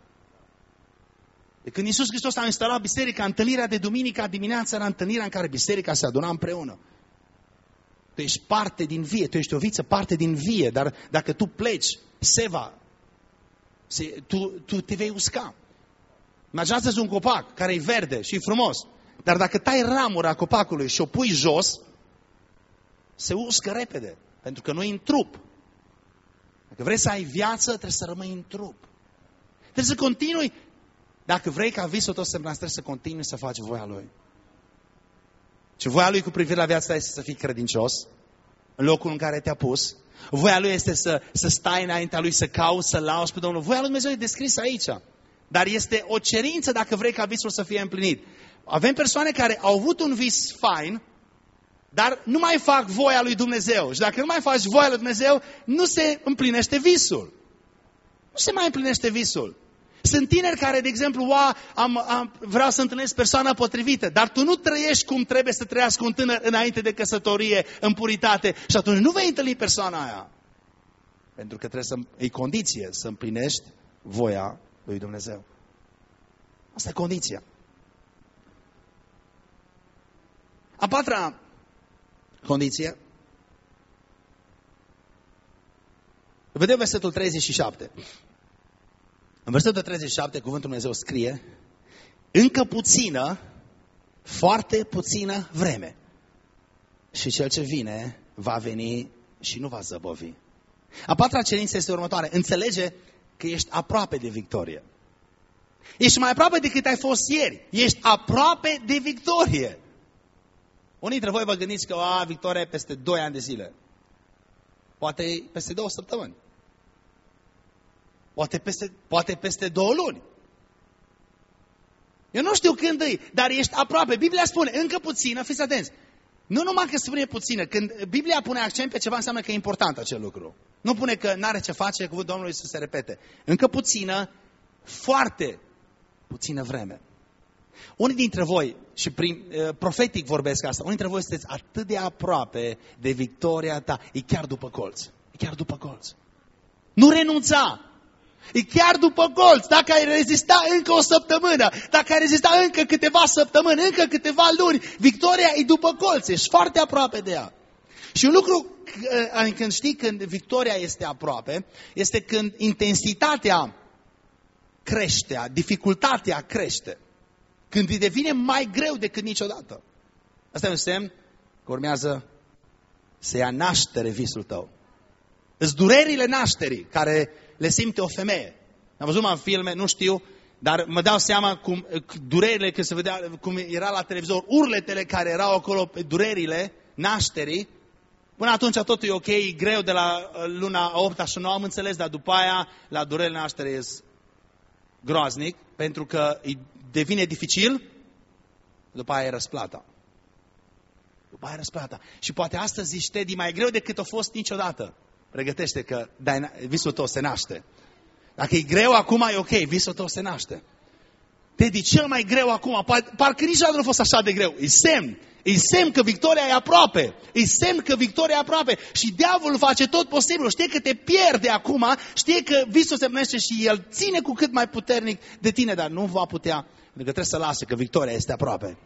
De când Iisus Hristos a instalat biserica, întâlnirea de duminica dimineața era întâlnirea în care biserica se aduna împreună. Tu ești parte din vie, tu ești o viță parte din vie, dar dacă tu pleci, se va, se, tu, tu te vei usca. Imaginează-ți un copac care e verde și frumos. Dar dacă tai ramura copacului și o pui jos, se uscă repede, pentru că nu e în trup. Dacă vrei să ai viață, trebuie să rămâi în trup. Trebuie să continui. Dacă vrei ca visul tău să trebuie să continui să faci voia Lui. Și voia Lui cu privire la viața ta este să fii credincios în locul în care te-a pus. Voia Lui este să, să stai înaintea Lui, să cauți, să lauzi pe Domnul. Voia Lui Dumnezeu e descrisă aici. Dar este o cerință dacă vrei ca visul să fie împlinit. Avem persoane care au avut un vis fain, dar nu mai fac voia lui Dumnezeu. Și dacă nu mai faci voia lui Dumnezeu, nu se împlinește visul. Nu se mai împlinește visul. Sunt tineri care, de exemplu, Oa, am, am, vreau să întâlnesc persoana potrivită, dar tu nu trăiești cum trebuie să trăiască un tânăr înainte de căsătorie, în puritate, și atunci nu vei întâlni persoana aia. Pentru că trebuie să îi condiție să împlinești voia lui Dumnezeu. Asta e condiția. A patra condiție. Vedem versetul 37. În versetul 37, cuvântul Dumnezeu scrie, încă puțină, foarte puțină vreme. Și cel ce vine va veni și nu va zăbovi. A patra cerință este următoare. Înțelege că ești aproape de victorie. Ești mai aproape decât ai fost ieri. Ești aproape de victorie. Unii dintre voi vă gândiți că a, victoria e peste 2 ani de zile. Poate peste două săptămâni. Poate peste, poate peste două luni. Eu nu știu când e, dar ești aproape. Biblia spune, încă puțină, fiți atenți. Nu numai că spune puțină, când Biblia pune accent pe ceva, înseamnă că e important acel lucru. Nu pune că nu are ce face, cuvântul Domnului să se repete. Încă puțină, foarte puțină vreme. Unii dintre voi, și prin, uh, profetic vorbesc asta, unii dintre voi sunteți atât de aproape de victoria ta, e chiar după colț. E chiar după colț. Nu renunța. E chiar după colț. Dacă ai rezista încă o săptămână, dacă ai rezista încă câteva săptămâni, încă câteva luni, victoria e după colț. Ești foarte aproape de ea. Și un lucru, uh, când știi când victoria este aproape, este când intensitatea crește, dificultatea crește. Când îi devine mai greu decât niciodată. Asta e un semn că urmează să ia naștere visul tău. Îți durerile nașterii care le simte o femeie. Am văzut în filme, nu știu, dar mă dau seama cum durerile, când se vedea, cum era la televizor, urletele care erau acolo, durerile nașterii, Până atunci totul e ok, e greu de la uh, luna 8 și 9, am înțeles, dar după aia, la durerile nașterii, e groaznic, pentru că îi devine dificil, după aia e răsplata. După aia e răsplata. Și poate astăzi zici, Teddy, mai greu decât a fost niciodată. Pregătește că dai, visul tău se naște. Dacă e greu acum, e ok, visul tău se naște. Teddy, cel mai greu acum, parcă niciodată nu a fost așa de greu. E semn îi semn că victoria e aproape. Îi semn că victoria e aproape. Și diavolul face tot posibil. Știe că te pierde acum, știe că visul se mânește și el ține cu cât mai puternic de tine, dar nu va putea, pentru că trebuie să lase că victoria este aproape.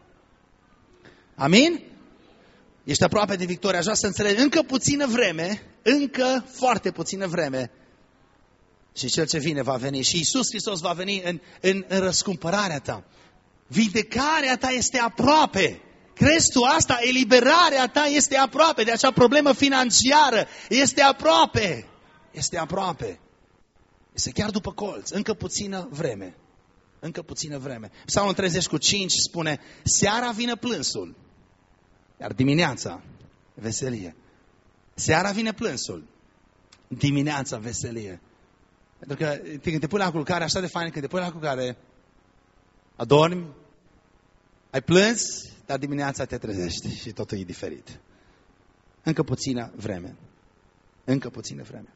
Amin? Ești aproape de victoria, așa să înțelegi. Încă puțină vreme, încă foarte puțină vreme, și cel ce vine va veni. Și Isus Hristos va veni în, în, în răscumpărarea ta. Vindecarea ta este aproape. Crezi tu asta? Eliberarea ta este aproape de acea problemă financiară. Este aproape. Este aproape. Este chiar după colț. Încă puțină vreme. Încă puțină vreme. Psalmul 30 cu 5 spune, seara vine plânsul, iar dimineața veselie. Seara vine plânsul, dimineața veselie. Pentru că când te pui la culcare, așa de fain, când te pui la culcare, adormi, ai plâns, dar dimineața te trezești și totul e diferit. Încă puțină vreme. Încă puțină vreme.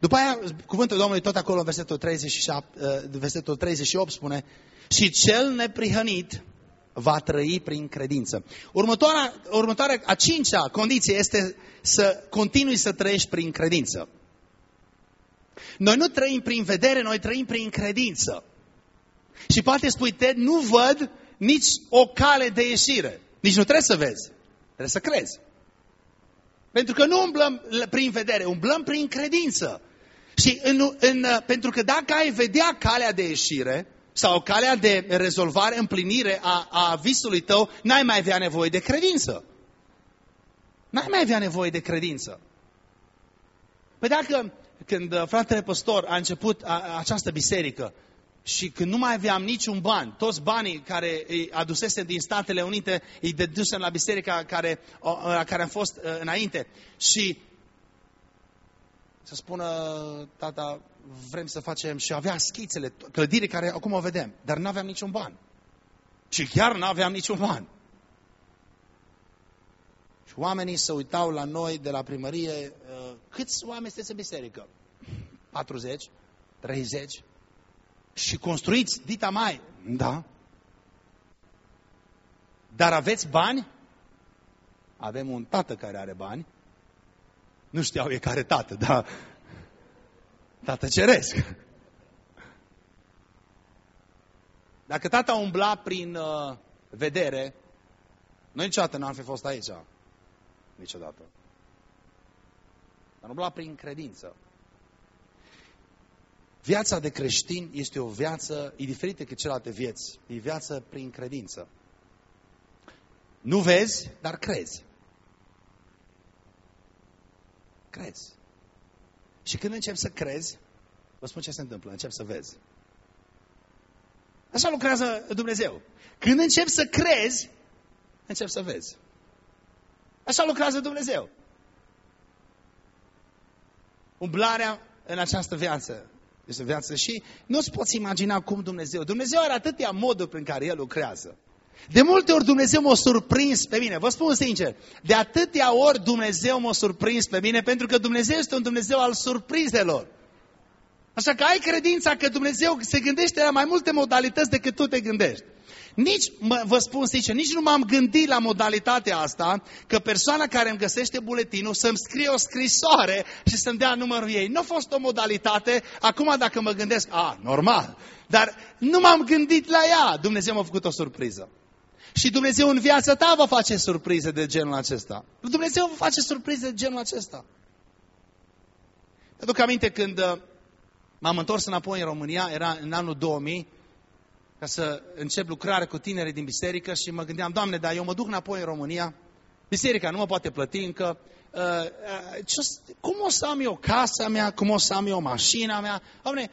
După aia, cuvântul Domnului tot acolo, în versetul, 37, uh, versetul 38 spune și cel neprihănit va trăi prin credință. Următoarea, următoarea, a cincea condiție este să continui să trăiești prin credință. Noi nu trăim prin vedere, noi trăim prin credință. Și poate spui, Ted, nu văd nici o cale de ieșire. Nici nu trebuie să vezi. Trebuie să crezi. Pentru că nu umblăm prin vedere, umblăm prin credință. Și în, în, pentru că dacă ai vedea calea de ieșire sau calea de rezolvare, împlinire a, a visului tău, n-ai mai avea nevoie de credință. N-ai mai avea nevoie de credință. Păi dacă, când fratele păstor a început a, această biserică, și când nu mai aveam niciun ban, toți banii care îi adusese din Statele Unite, îi dedusem la biserica care, la care am fost uh, înainte. Și să spună, tata, vrem să facem și avea schițele, clădire care acum o vedem, dar nu aveam niciun ban. Și chiar nu aveam niciun ban. Și oamenii se uitau la noi de la primărie, uh, câți oameni sunteți în biserică? 40? 30? și construiți dita mai. Da. Dar aveți bani? Avem un tată care are bani. Nu știau e care tată, dar tată ceresc. Dacă tata umbla prin uh, vedere, noi niciodată nu am fi fost aici. Niciodată. Dar umbla prin credință. Viața de creștin este o viață, e diferită decât celelalte vieți. E viață prin credință. Nu vezi, dar crezi. Crezi. Și când începi să crezi, vă spun ce se întâmplă, încep să vezi. Așa lucrează Dumnezeu. Când începi să crezi, încep să vezi. Așa lucrează Dumnezeu. Umblarea în această viață este viață și nu-ți poți imagina cum Dumnezeu. Dumnezeu are atâtea moduri prin care El lucrează. De multe ori Dumnezeu m-a surprins pe mine. Vă spun sincer, de atâtea ori Dumnezeu m-a surprins pe mine pentru că Dumnezeu este un Dumnezeu al surprizelor. Așa că ai credința că Dumnezeu se gândește la mai multe modalități decât tu te gândești. Nici, mă, vă spun sincer, nici nu m-am gândit la modalitatea asta, că persoana care îmi găsește buletinul să-mi scrie o scrisoare și să-mi dea numărul ei. Nu a fost o modalitate, acum dacă mă gândesc, a, normal, dar nu m-am gândit la ea. Dumnezeu m-a făcut o surpriză. Și Dumnezeu în viața ta va face surprize de genul acesta. Dumnezeu va face surprize de genul acesta. Aduc aminte când uh, m-am întors înapoi în România, era în anul 2000, ca să încep lucrare cu tineri din biserică și mă gândeam, Doamne, dar eu mă duc înapoi în România, biserica nu mă poate plăti încă, uh, uh, ce, cum o să am eu casa mea, cum o să am eu mașina mea, Doamne,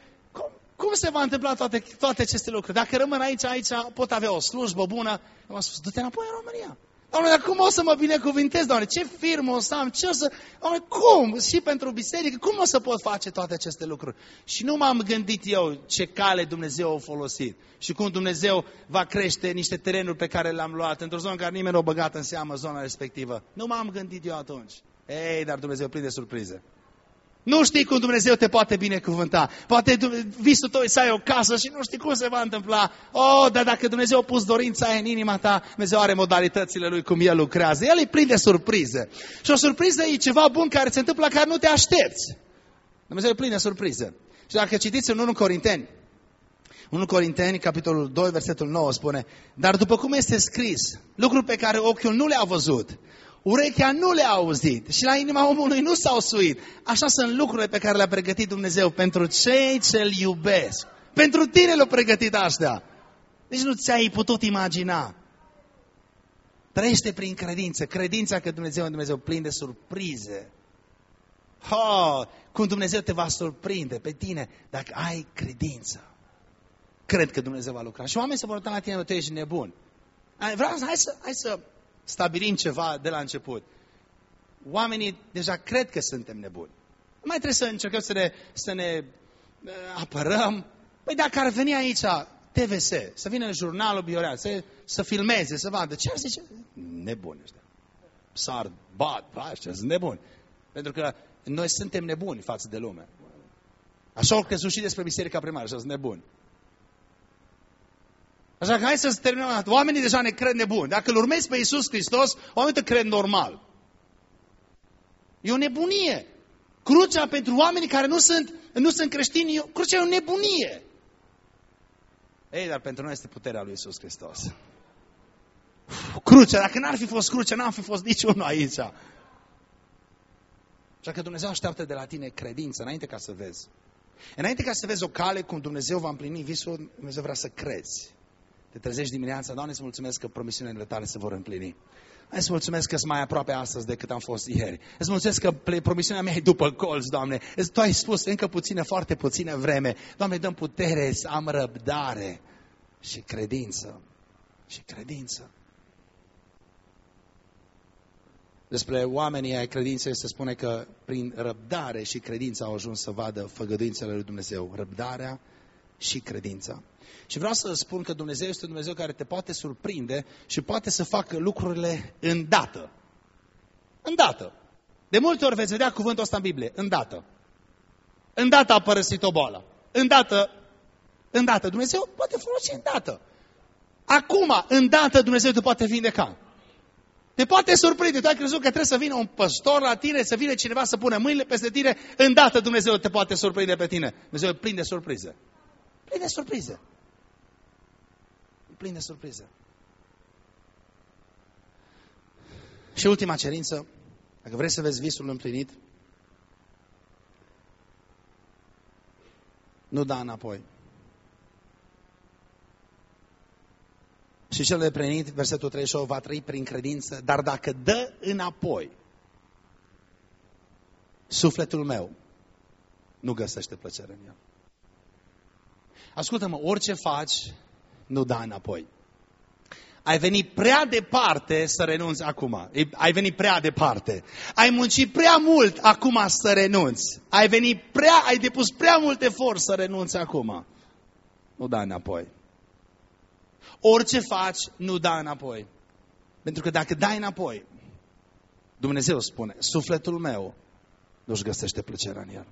cum, cum se va întâmpla toate, toate aceste lucruri? Dacă rămân aici, aici pot avea o slujbă bună. Eu am spus, du-te înapoi în România. Doamne, dar cum o să mă binecuvintez, Doamne? Ce firmă o să am? Ce o să... Doamne, cum? Și pentru biserică, cum o să pot face toate aceste lucruri? Și nu m-am gândit eu ce cale Dumnezeu a folosit și cum Dumnezeu va crește niște terenuri pe care le-am luat într-o zonă care nimeni nu a băgat în seamă zona respectivă. Nu m-am gândit eu atunci. Ei, dar Dumnezeu plin de surprize. Nu știi cum Dumnezeu te poate binecuvânta. Poate visul tău să ai o casă și nu știi cum se va întâmpla. Oh, dar dacă Dumnezeu a pus dorința aia în inima ta, Dumnezeu are modalitățile Lui cum El lucrează. El e plin de surprize. Și o surpriză e ceva bun care se întâmplă care nu te aștepți. Dumnezeu e plin de surprize. Și dacă citiți în 1 Corinteni, 1 Corinteni, capitolul 2, versetul 9 spune, Dar după cum este scris, lucruri pe care ochiul nu le-a văzut, urechea nu le-a auzit și la inima omului nu s-au suit. Așa sunt lucrurile pe care le-a pregătit Dumnezeu pentru cei ce-L iubesc. Pentru tine le-a pregătit astea. Deci nu ți-ai putut imagina. Trăiește prin credință. Credința că Dumnezeu e Dumnezeu plin de surprize. Oh, cum Dumnezeu te va surprinde pe tine dacă ai credință. Cred că Dumnezeu va lucra. Și oamenii se vor uita la tine, tu ești nebun. Vreau, hai să, hai să stabilim ceva de la început. Oamenii deja cred că suntem nebuni. Nu mai trebuie să încercăm să ne, să ne uh, apărăm. Păi dacă ar veni aici TVS, să vină în jurnalul Bioreal, să, să filmeze, să vadă, ce ar zice? Nebuni ăștia. Sar, bat, ăștia sunt nebuni. Pentru că noi suntem nebuni față de lume. Așa au crezut și despre biserica primară, așa sunt nebuni. Așa că hai să terminăm. Oamenii deja ne cred nebuni. Dacă îl urmezi pe Iisus Hristos, oamenii te cred normal. E o nebunie. Crucea pentru oamenii care nu sunt, nu sunt creștini, crucea e o nebunie. Ei, dar pentru noi este puterea lui Iisus Hristos. Crucea, dacă n-ar fi fost crucea, n-ar fi fost niciunul aici. Așa că Dumnezeu așteaptă de la tine credință, înainte ca să vezi. Înainte ca să vezi o cale cum Dumnezeu va împlini visul, Dumnezeu vrea să crezi te trezești dimineața, Doamne, îți mulțumesc că promisiunile tale se vor împlini. Îți mulțumesc că sunt mai aproape astăzi decât am fost ieri. Îți mulțumesc că promisiunea mea e după colț, Doamne. Tu ai spus încă puțină, foarte puțină vreme. Doamne, dăm putere să am răbdare și credință. Și credință. Despre oamenii ai credinței se spune că prin răbdare și credință au ajuns să vadă făgăduințele lui Dumnezeu. Răbdarea și credința. Și vreau să spun că Dumnezeu este un Dumnezeu care te poate surprinde și poate să facă lucrurile îndată. Îndată. De multe ori veți vedea cuvântul ăsta în Biblie. Îndată. Îndată a părăsit o boală. Îndată. Îndată. Dumnezeu poate folosi îndată. Acum, îndată, Dumnezeu te poate vindeca. Te poate surprinde. Tu ai crezut că trebuie să vină un păstor la tine, să vină cineva să pună mâinile peste tine. Îndată Dumnezeu te poate surprinde pe tine. Dumnezeu e plin de surprize. Plin de surprize plin de surprize. Și ultima cerință, dacă vreți să vezi visul împlinit, nu da înapoi. Și cel de plenit, versetul 38, va trăi prin credință, dar dacă dă înapoi, sufletul meu nu găsește plăcere în el. Ascultă-mă, orice faci, nu da înapoi. Ai venit prea departe să renunți acum. Ai venit prea departe. Ai muncit prea mult acum să renunți. Ai venit prea, ai depus prea mult efort să renunți acum. Nu da înapoi. Orice faci, nu da înapoi. Pentru că dacă dai înapoi, Dumnezeu spune, sufletul meu nu-și găsește plăcerea în el.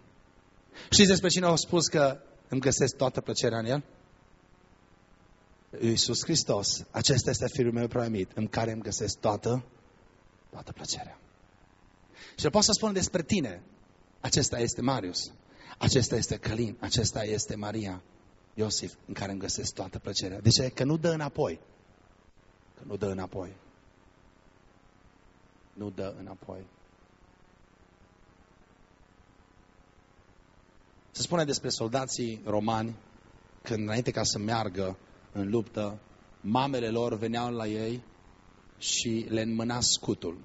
Știți despre cine au spus că îmi găsesc toată plăcerea în el? Iisus Hristos, acesta este firul meu primit, în care îmi găsesc toată, toată plăcerea. Și pot să spun despre tine, acesta este Marius, acesta este Călin, acesta este Maria, Iosif, în care îmi găsesc toată plăcerea. De ce? Că nu dă înapoi. Că nu dă înapoi. Nu dă înapoi. Se spune despre soldații romani, când înainte ca să meargă în luptă, mamele lor veneau la ei și le înmâna scutul.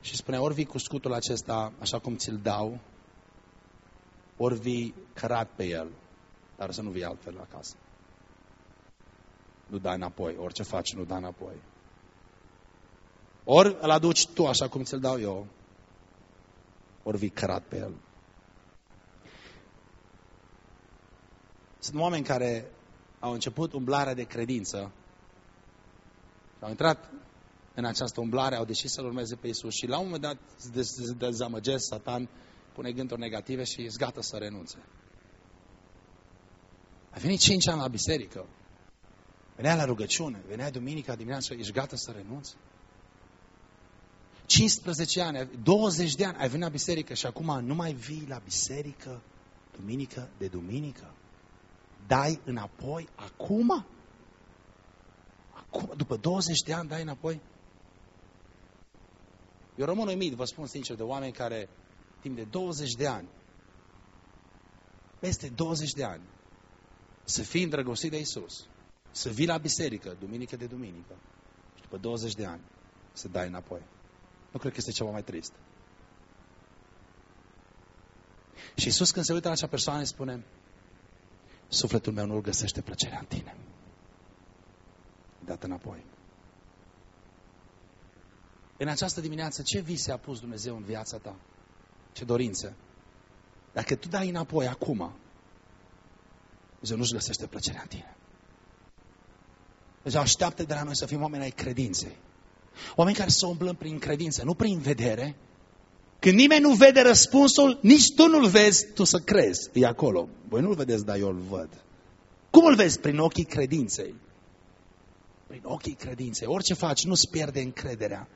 Și spunea, ori vii cu scutul acesta așa cum ți-l dau, ori vii cărat pe el, dar să nu vii altfel acasă. Nu dai înapoi, orice faci, nu dai înapoi. Ori îl aduci tu așa cum ți-l dau eu, ori vii cărat pe el. Sunt oameni care au început umblarea de credință au intrat în această umblare, au decis să-L urmeze pe Isus și la un moment dat se dezamăgesc, Satan pune gânduri negative și e gata să renunțe. A venit cinci ani la biserică, venea la rugăciune, venea duminica dimineața, ești gata să renunți? 15 ani, 20 de ani ai venit la biserică și acum nu mai vii la biserică duminică de duminică? Dai înapoi acum? Acum, după 20 de ani dai înapoi? Eu rămân uimit, vă spun sincer, de oameni care timp de 20 de ani, peste 20 de ani, să fii îndrăgostit de Isus, să vii la biserică, duminică de duminică, și după 20 de ani, să dai înapoi. Nu cred că este ceva mai trist. Și Isus când se uită la acea persoană spune, sufletul meu nu găsește plăcerea în tine. Dat înapoi. În această dimineață, ce vise a pus Dumnezeu în viața ta? Ce dorințe? Dacă tu dai înapoi acum, Dumnezeu nu-și găsește plăcerea în tine. Dumnezeu așteaptă de la noi să fim oameni ai credinței. Oameni care să umblăm prin credință, nu prin vedere. Când nimeni nu vede răspunsul, nici tu nu-l vezi, tu să crezi. E acolo. Voi nu-l vedeți, dar eu îl văd. Cum îl vezi? Prin ochii credinței. Prin ochii credinței. Orice faci, nu-ți pierde încrederea.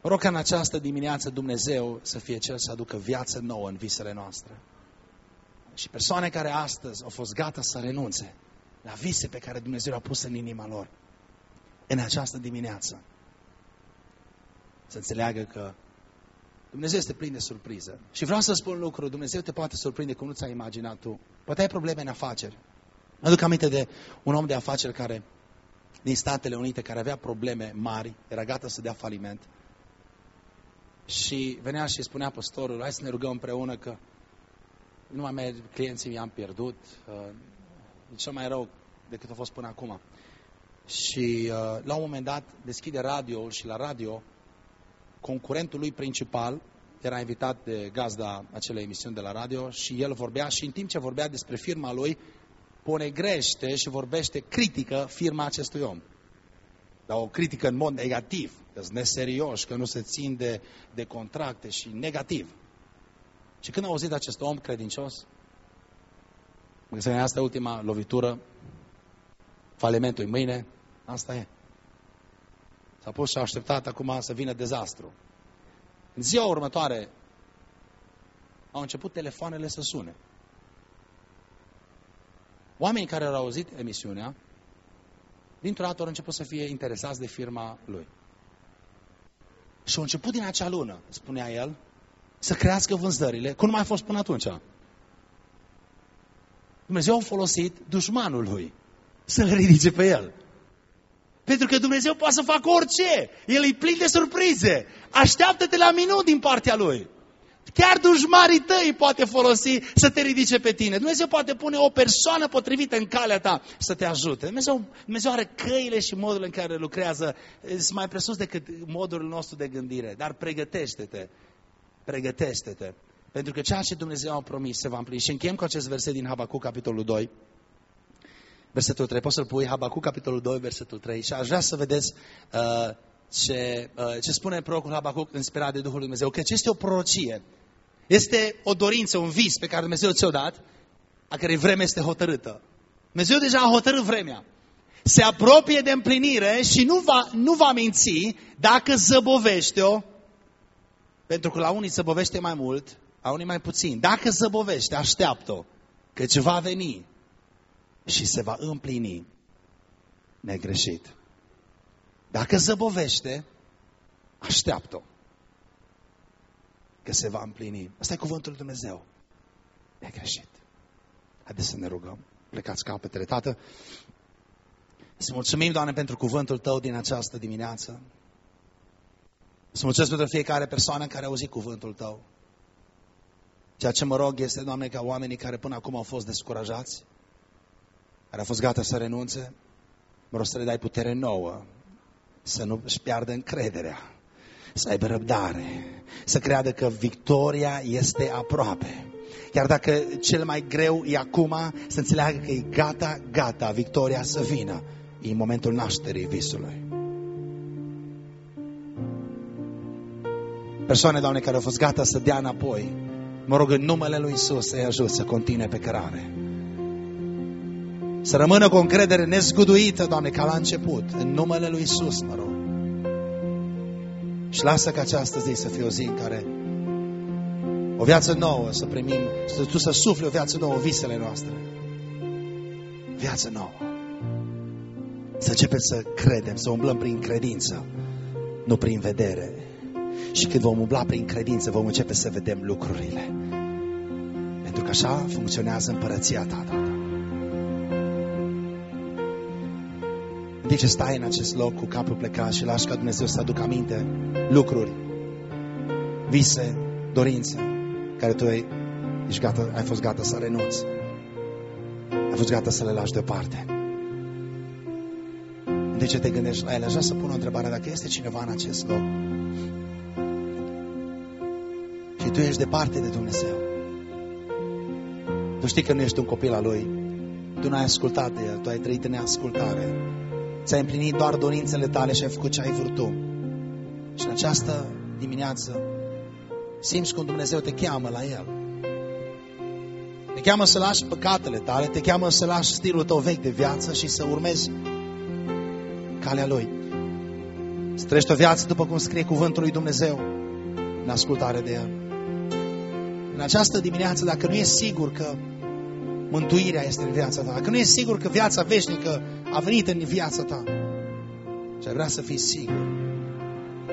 Rog ca în această dimineață Dumnezeu să fie Cel să aducă viață nouă în visele noastre. Și persoane care astăzi au fost gata să renunțe la vise pe care Dumnezeu le-a pus în inima lor în această dimineață. Să înțeleagă că Dumnezeu este plin de surpriză. Și vreau să spun lucru, Dumnezeu te poate surprinde cum nu ți-ai imaginat tu. Poate ai probleme în afaceri. Mă aduc aminte de un om de afaceri care, din Statele Unite, care avea probleme mari, era gata să dea faliment. Și venea și spunea păstorul, hai să ne rugăm împreună că nu mai merg, clienții mi-am pierdut, uh, e cel mai rău decât a fost până acum. Și uh, la un moment dat deschide radioul și la radio concurentul lui principal era invitat de gazda acelei emisiuni de la radio și el vorbea și în timp ce vorbea despre firma lui, pune grește și vorbește critică firma acestui om. Dar o critică în mod negativ, că sunt neserioși, că nu se țin de, de contracte și negativ. Și când a auzit acest om credincios, mă gândesc, asta e ultima lovitură, falimentul mâine, asta e. S-a pus și a așteptat acum să vină dezastru. În ziua următoare au început telefoanele să sune. Oamenii care au auzit emisiunea, dintr-o dată au început să fie interesați de firma lui. Și au început din acea lună, spunea el, să crească vânzările, cum nu mai a fost până atunci. Dumnezeu a folosit dușmanul lui să-l ridice pe el. Pentru că Dumnezeu poate să facă orice. El e plin de surprize. Așteaptă-te la minut din partea lui. Chiar dușmarii tăi poate folosi să te ridice pe tine. Dumnezeu poate pune o persoană potrivită în calea ta să te ajute. Dumnezeu, Dumnezeu are căile și modul în care lucrează. Sunt mai presus decât modul nostru de gândire. Dar pregătește-te. Pregătește-te. Pentru că ceea ce Dumnezeu a promis se va împlini. Și încheiem cu acest verset din Habacuc, capitolul 2 versetul 3. Poți să-l pui Habacuc, capitolul 2, versetul 3. Și aș vrea să vedeți uh, ce, uh, ce spune prorocul Habacuc inspirat de Duhul Lui Dumnezeu. Că este o prorocie. Este o dorință, un vis pe care Dumnezeu ți-o dat. a cărei vreme este hotărâtă. Dumnezeu deja a hotărât vremea. Se apropie de împlinire și nu va, nu va minți dacă zăbovește-o, pentru că la unii zăbovește mai mult, la unii mai puțin. Dacă zăbovește, așteaptă-o, că ce va veni și se va împlini negreșit. Dacă zăbovește, așteaptă-o, că se va împlini. Asta e cuvântul lui Dumnezeu. Negreșit. Haideți să ne rugăm. Plecați capetele. Tată, să mulțumim, Doamne, pentru cuvântul Tău din această dimineață. Să mulțumesc pentru fiecare persoană care a auzit cuvântul Tău. Ceea ce mă rog este, Doamne, ca oamenii care până acum au fost descurajați, care au fost gata să renunțe, mă rog să le dai putere nouă, să nu își piardă încrederea, să aibă răbdare, să creadă că victoria este aproape. Chiar dacă cel mai greu e acum, să înțeleagă că e gata, gata, victoria să vină. E în momentul nașterii visului. Persoane, Doamne, care au fost gata să dea înapoi, mă rog în numele Lui Isus să-i ajut să continue pe cărare. Să rămână cu o încredere nezguduită, Doamne, ca la început. În numele Lui Isus, mă rog. Și lasă ca această zi să fie o zi în care o viață nouă să primim, să tu să sufli o viață nouă, visele noastre. Viață nouă. Să începem să credem, să umblăm prin credință, nu prin vedere. Și când vom umbla prin credință, vom începe să vedem lucrurile. Pentru că așa funcționează împărăția ta, Tată. În ce stai în acest loc cu capul plecat și lași ca Dumnezeu să aducă aminte lucruri, vise, dorințe, care tu ai, ești gata, ai fost gata să renunți. Ai fost gata să le lași deoparte. De ce te gândești la ele? Aș vrea să pun o întrebare. Dacă este cineva în acest loc și tu ești departe de Dumnezeu, tu știi că nu ești un copil al Lui, tu n-ai ascultat de El, tu ai trăit în neascultare, ți-ai împlinit doar dorințele tale și ai făcut ce ai vrut tu. Și în această dimineață simți cum Dumnezeu te cheamă la El. Te cheamă să lași păcatele tale, te cheamă să lași stilul tău vechi de viață și să urmezi calea Lui. Să trăiești o viață după cum scrie cuvântul lui Dumnezeu, în ascultare de El. În această dimineață, dacă nu e sigur că mântuirea este în viața ta, dacă nu e sigur că viața veșnică a venit în viața ta, și ai vrea să fii sigur,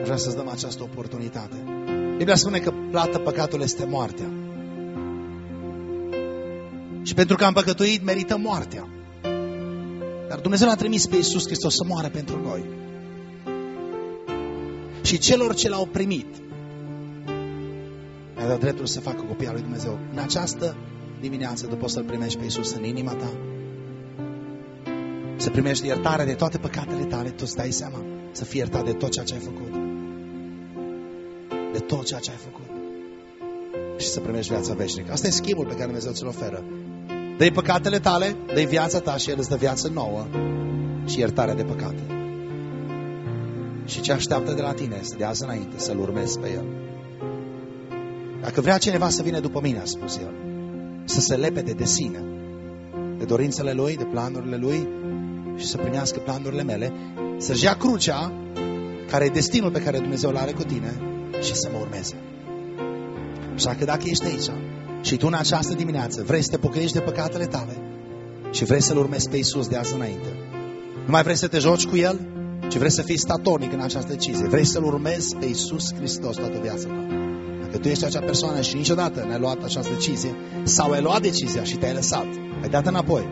vrea să-ți dăm această oportunitate. Biblia spune că plata păcatului este moartea. Și pentru că am păcătuit, merită moartea. Dar Dumnezeu l-a trimis pe Iisus Hristos să moară pentru noi. Și celor ce l-au primit, mi-a dat dreptul să facă copia lui Dumnezeu. În această dimineață, tu poți să-L primești pe Iisus în inima ta. Să primești iertare de toate păcatele tale, tu îți dai seama. Să fii iertat de tot ceea ce ai făcut. De tot ceea ce ai făcut. Și să primești viața veșnică. Asta e schimbul pe care Dumnezeu ți-l oferă. dă păcatele tale, dă viața ta și El îți dă viață nouă și iertare de păcate. Și ce așteaptă de la tine să dea înainte, să-L urmezi pe El. Dacă vrea cineva să vină după mine, a spus El, să se lepede de sine, de dorințele Lui, de planurile Lui și să primească planurile mele, să-și ia crucea, care e destinul pe care Dumnezeu îl are cu tine, și să mă urmeze. Așa că dacă ești aici și tu în această dimineață vrei să te pocăiești de păcatele tale și vrei să-L urmezi pe Iisus de azi înainte, nu mai vrei să te joci cu El, ci vrei să fii statornic în această decizie. Vrei să-L urmezi pe Iisus Hristos toată viața ta. Dacă tu ești acea persoană și niciodată n-ai luat această decizie sau ai luat decizia și te-ai lăsat, ai dat înapoi,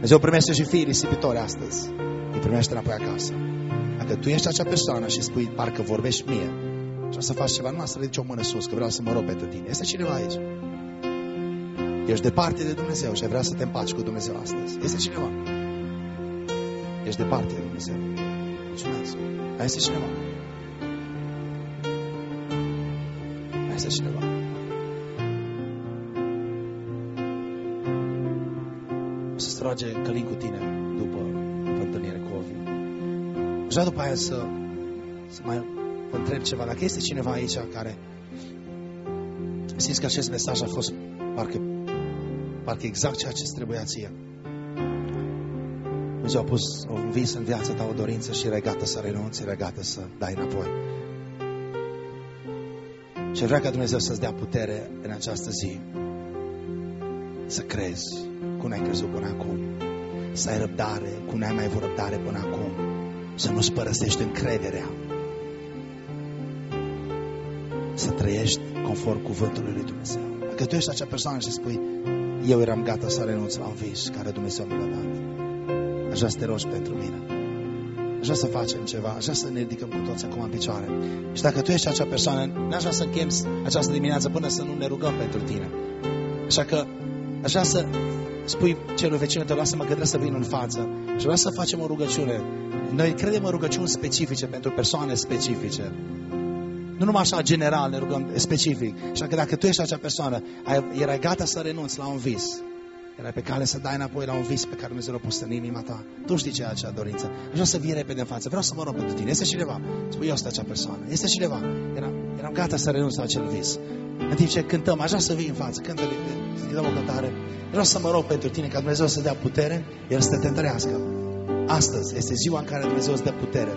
Dumnezeu primește și fiii risipitori astăzi. Îi primește înapoi acasă. Dacă tu ești acea persoană și spui, parcă vorbești mie, și o să faci ceva, nu să ridici o mână sus, că vreau să mă rog pentru tine. Este cineva aici? Ești departe de Dumnezeu și ai vrea să te împaci cu Dumnezeu astăzi. Este cineva? Ești departe de Dumnezeu. Mulțumesc. Mai este cineva? Mai este cineva? O să strage Călin cu tine după, după întâlnire cu Ovi. Așa după aia să, să mai vă întreb ceva. Dacă este cineva aici care simți că acest mesaj a fost parcă, parcă exact ceea ce îți trebuia ție. Dumnezeu a pus un vis în viața ta, o dorință și regată să renunți, regată să dai înapoi. Și vrea ca Dumnezeu să-ți dea putere în această zi să crezi cum n-ai crezut până acum, să ai răbdare cum n-ai mai avut răbdare până acum, să nu-ți părăsești încrederea, să trăiești conform cuvântului lui Dumnezeu. Dacă tu ești acea persoană și spui, eu eram gata să renunț la un vis care Dumnezeu mi l-a dat. Aș vrea să te rogi pentru mine. Aș vrea să facem ceva, aș vrea să ne ridicăm cu toți acum în picioare. Și dacă tu ești acea persoană, n-aș vrea să închem această dimineață până să nu ne rugăm pentru tine. Așa că aș vrea să spui celui vecinul tău, lasă-mă că să vin în față. Și vreau să facem o rugăciune. Noi credem în rugăciuni specifice pentru persoane specifice. Nu numai așa general ne rugăm specific. Așa că dacă tu ești acea persoană, ai, erai gata să renunți la un vis, erai pe cale să dai înapoi la un vis pe care Dumnezeu l-a pus în inima ta. Tu știi ce e acea dorință. Vreau să vii repede în față. Vreau să mă rog pentru tine. Este cineva. Spui, eu sunt acea persoană. Este cineva. Eram, eram gata să renunț la acel vis. În timp ce cântăm, așa să vii în față. Cântă îi dăm o cântare. Vreau să mă rog pentru tine ca Dumnezeu să dea putere, El să te întărească. Astăzi este ziua în care Dumnezeu îți dă putere.